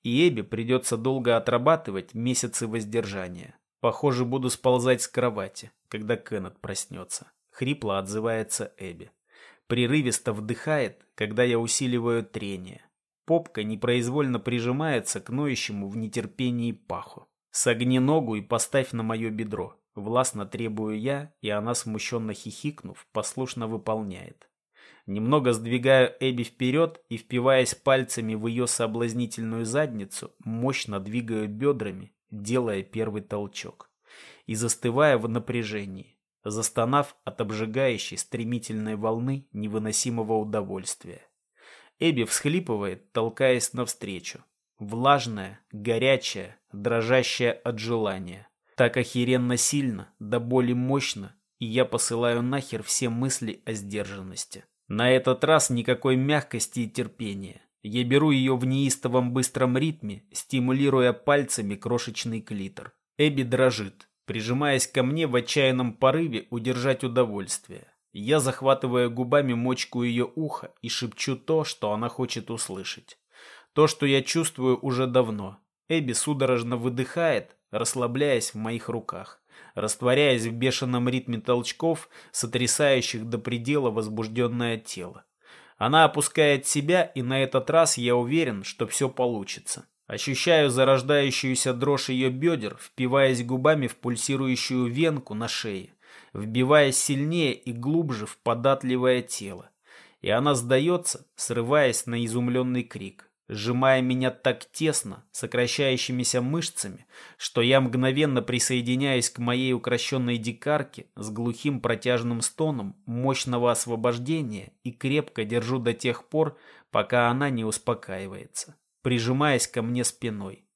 И Эбби придется долго отрабатывать месяцы воздержания. Похоже, буду сползать с кровати, когда Кеннет проснется. Хрипло отзывается Эбби. Прерывисто вдыхает, когда я усиливаю трение. Попка непроизвольно прижимается к ноющему в нетерпении паху. Согни ногу и поставь на мое бедро. Властно требую я, и она, смущенно хихикнув, послушно выполняет. Немного сдвигаю Эбби вперед и, впиваясь пальцами в ее соблазнительную задницу, мощно двигаю бедрами, делая первый толчок. И застывая в напряжении застонав от обжигающей стремительной волны невыносимого удовольствия. Эбби всхлипывает, толкаясь навстречу. Влажная, горячая, дрожащая от желания. Так охеренно сильно, да боли мощно, и я посылаю нахер все мысли о сдержанности. На этот раз никакой мягкости и терпения. Я беру ее в неистовом быстром ритме, стимулируя пальцами крошечный клитор. Эбби дрожит, прижимаясь ко мне в отчаянном порыве удержать удовольствие. Я захватываю губами мочку ее уха и шепчу то, что она хочет услышать. То, что я чувствую уже давно. Эбби судорожно выдыхает, расслабляясь в моих руках, растворяясь в бешеном ритме толчков, сотрясающих до предела возбужденное тело. Она опускает себя, и на этот раз я уверен, что все получится. Ощущаю зарождающуюся дрожь ее бедер, впиваясь губами в пульсирующую венку на шее, вбиваясь сильнее и глубже в податливое тело. И она сдается, срываясь на изумленный крик, сжимая меня так тесно, сокращающимися мышцами, что я мгновенно присоединяюсь к моей укращенной дикарке с глухим протяжным стоном мощного освобождения и крепко держу до тех пор, пока она не успокаивается прижимаясь ко мне спиной.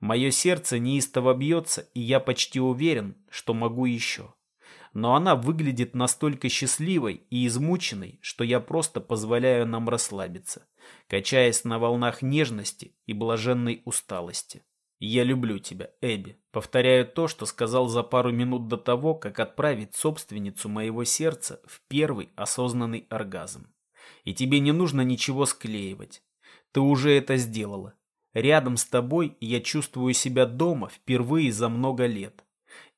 Мое сердце неистово бьется, и я почти уверен, что могу еще. Но она выглядит настолько счастливой и измученной, что я просто позволяю нам расслабиться, качаясь на волнах нежности и блаженной усталости. «Я люблю тебя, Эбби», повторяю то, что сказал за пару минут до того, как отправить собственницу моего сердца в первый осознанный оргазм. И тебе не нужно ничего склеивать. Ты уже это сделала. Рядом с тобой я чувствую себя дома впервые за много лет.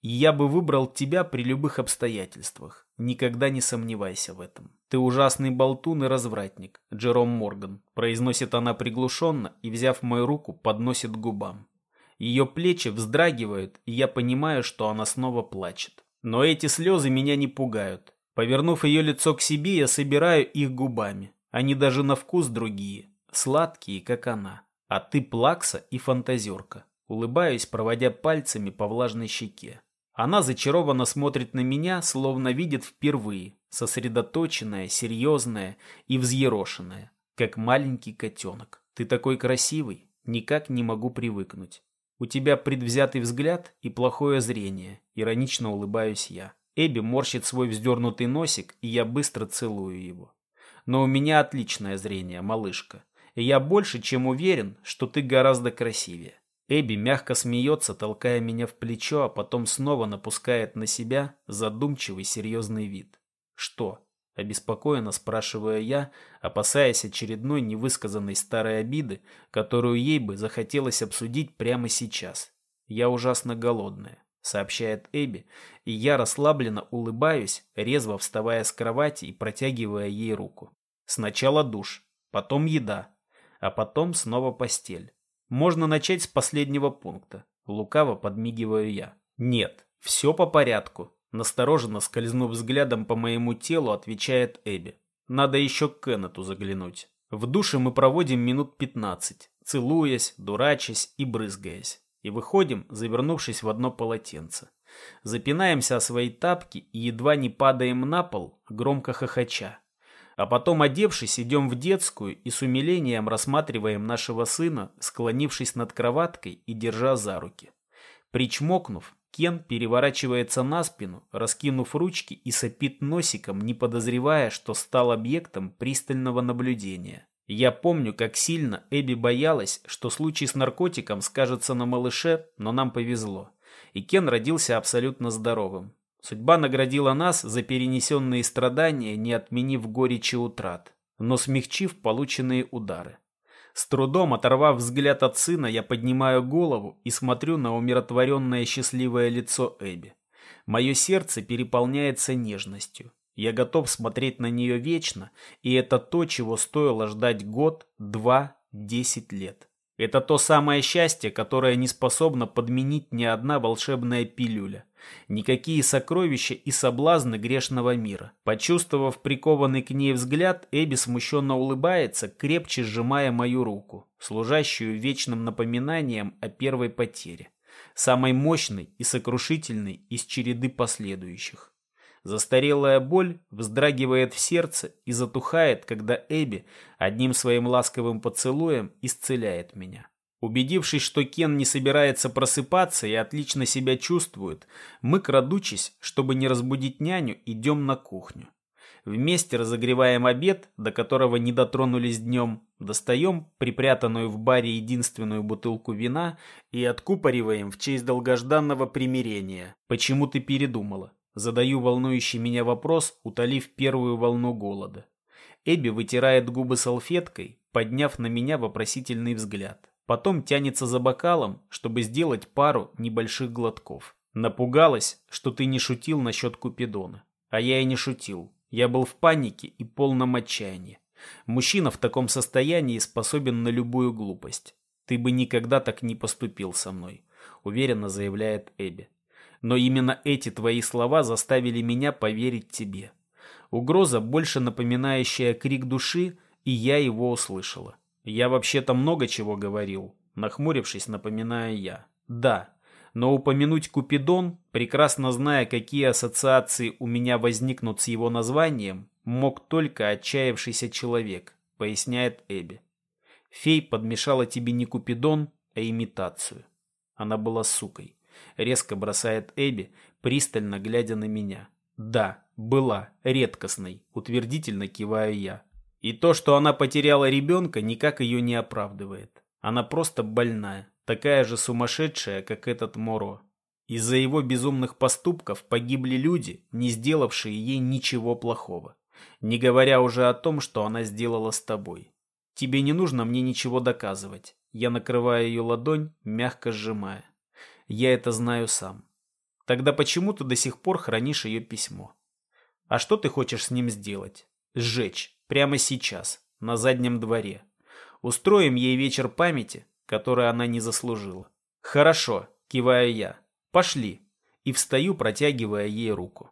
И я бы выбрал тебя при любых обстоятельствах. Никогда не сомневайся в этом. Ты ужасный болтун и развратник, Джером Морган, произносит она приглушенно и, взяв мою руку, подносит к губам. Ее плечи вздрагивают, и я понимаю, что она снова плачет. Но эти слезы меня не пугают. Повернув ее лицо к себе, я собираю их губами. Они даже на вкус другие сладкие, как она. А ты плакса и фантазерка. Улыбаюсь, проводя пальцами по влажной щеке. Она зачарованно смотрит на меня, словно видит впервые, сосредоточенная, серьезная и взъерошенная, как маленький котенок. Ты такой красивый, никак не могу привыкнуть. У тебя предвзятый взгляд и плохое зрение, иронично улыбаюсь я. Эбби морщит свой вздернутый носик, и я быстро целую его. Но у меня отличное зрение, малышка и я больше чем уверен, что ты гораздо красивее. Эбби мягко смеется, толкая меня в плечо, а потом снова напускает на себя задумчивый серьезный вид. Что? Обеспокоенно спрашиваю я, опасаясь очередной невысказанной старой обиды, которую ей бы захотелось обсудить прямо сейчас. Я ужасно голодная сообщает Эбби, и я расслабленно улыбаюсь, резво вставая с кровати и протягивая ей руку. Сначала душ, потом еда, а потом снова постель. Можно начать с последнего пункта. Лукаво подмигиваю я. Нет, все по порядку. Настороженно скользнув взглядом по моему телу, отвечает Эбби. Надо еще к Кеннету заглянуть. В душе мы проводим минут пятнадцать, целуясь, дурачась и брызгаясь и выходим, завернувшись в одно полотенце. Запинаемся о свои тапки и едва не падаем на пол, громко хохоча. А потом, одевшись, идем в детскую и с умилением рассматриваем нашего сына, склонившись над кроваткой и держа за руки. Причмокнув, Кен переворачивается на спину, раскинув ручки и сопит носиком, не подозревая, что стал объектом пристального наблюдения. Я помню, как сильно Эбби боялась, что случай с наркотиком скажется на малыше, но нам повезло. И Кен родился абсолютно здоровым. Судьба наградила нас за перенесенные страдания, не отменив горечи утрат, но смягчив полученные удары. С трудом оторвав взгляд от сына, я поднимаю голову и смотрю на умиротворенное счастливое лицо Эбби. Мое сердце переполняется нежностью. Я готов смотреть на нее вечно, и это то, чего стоило ждать год, два, десять лет. Это то самое счастье, которое не способно подменить ни одна волшебная пилюля. Никакие сокровища и соблазны грешного мира. Почувствовав прикованный к ней взгляд, Эбби смущенно улыбается, крепче сжимая мою руку, служащую вечным напоминанием о первой потере. Самой мощной и сокрушительной из череды последующих. Застарелая боль вздрагивает в сердце и затухает, когда Эбби одним своим ласковым поцелуем исцеляет меня. Убедившись, что Кен не собирается просыпаться и отлично себя чувствует, мы, крадучись, чтобы не разбудить няню, идем на кухню. Вместе разогреваем обед, до которого не дотронулись днем, достаем припрятанную в баре единственную бутылку вина и откупориваем в честь долгожданного примирения. Почему ты передумала? Задаю волнующий меня вопрос, утолив первую волну голода. Эбби вытирает губы салфеткой, подняв на меня вопросительный взгляд. Потом тянется за бокалом, чтобы сделать пару небольших глотков. Напугалась, что ты не шутил насчет Купидона. А я и не шутил. Я был в панике и полном отчаянии. Мужчина в таком состоянии способен на любую глупость. Ты бы никогда так не поступил со мной, уверенно заявляет Эбби. Но именно эти твои слова заставили меня поверить тебе. Угроза, больше напоминающая крик души, и я его услышала. Я вообще-то много чего говорил, нахмурившись, напоминаю я. Да, но упомянуть Купидон, прекрасно зная, какие ассоциации у меня возникнут с его названием, мог только отчаявшийся человек, поясняет Эбби. Фей подмешала тебе не Купидон, а имитацию. Она была сукой. Резко бросает Эбби, пристально глядя на меня. Да, была, редкостной, утвердительно киваю я. И то, что она потеряла ребенка, никак ее не оправдывает. Она просто больная, такая же сумасшедшая, как этот Моро. Из-за его безумных поступков погибли люди, не сделавшие ей ничего плохого. Не говоря уже о том, что она сделала с тобой. Тебе не нужно мне ничего доказывать. Я накрываю ее ладонь, мягко сжимая. Я это знаю сам. Тогда почему ты до сих пор хранишь ее письмо? А что ты хочешь с ним сделать? Сжечь. Прямо сейчас. На заднем дворе. Устроим ей вечер памяти, который она не заслужила. Хорошо, киваю я. Пошли. И встаю, протягивая ей руку.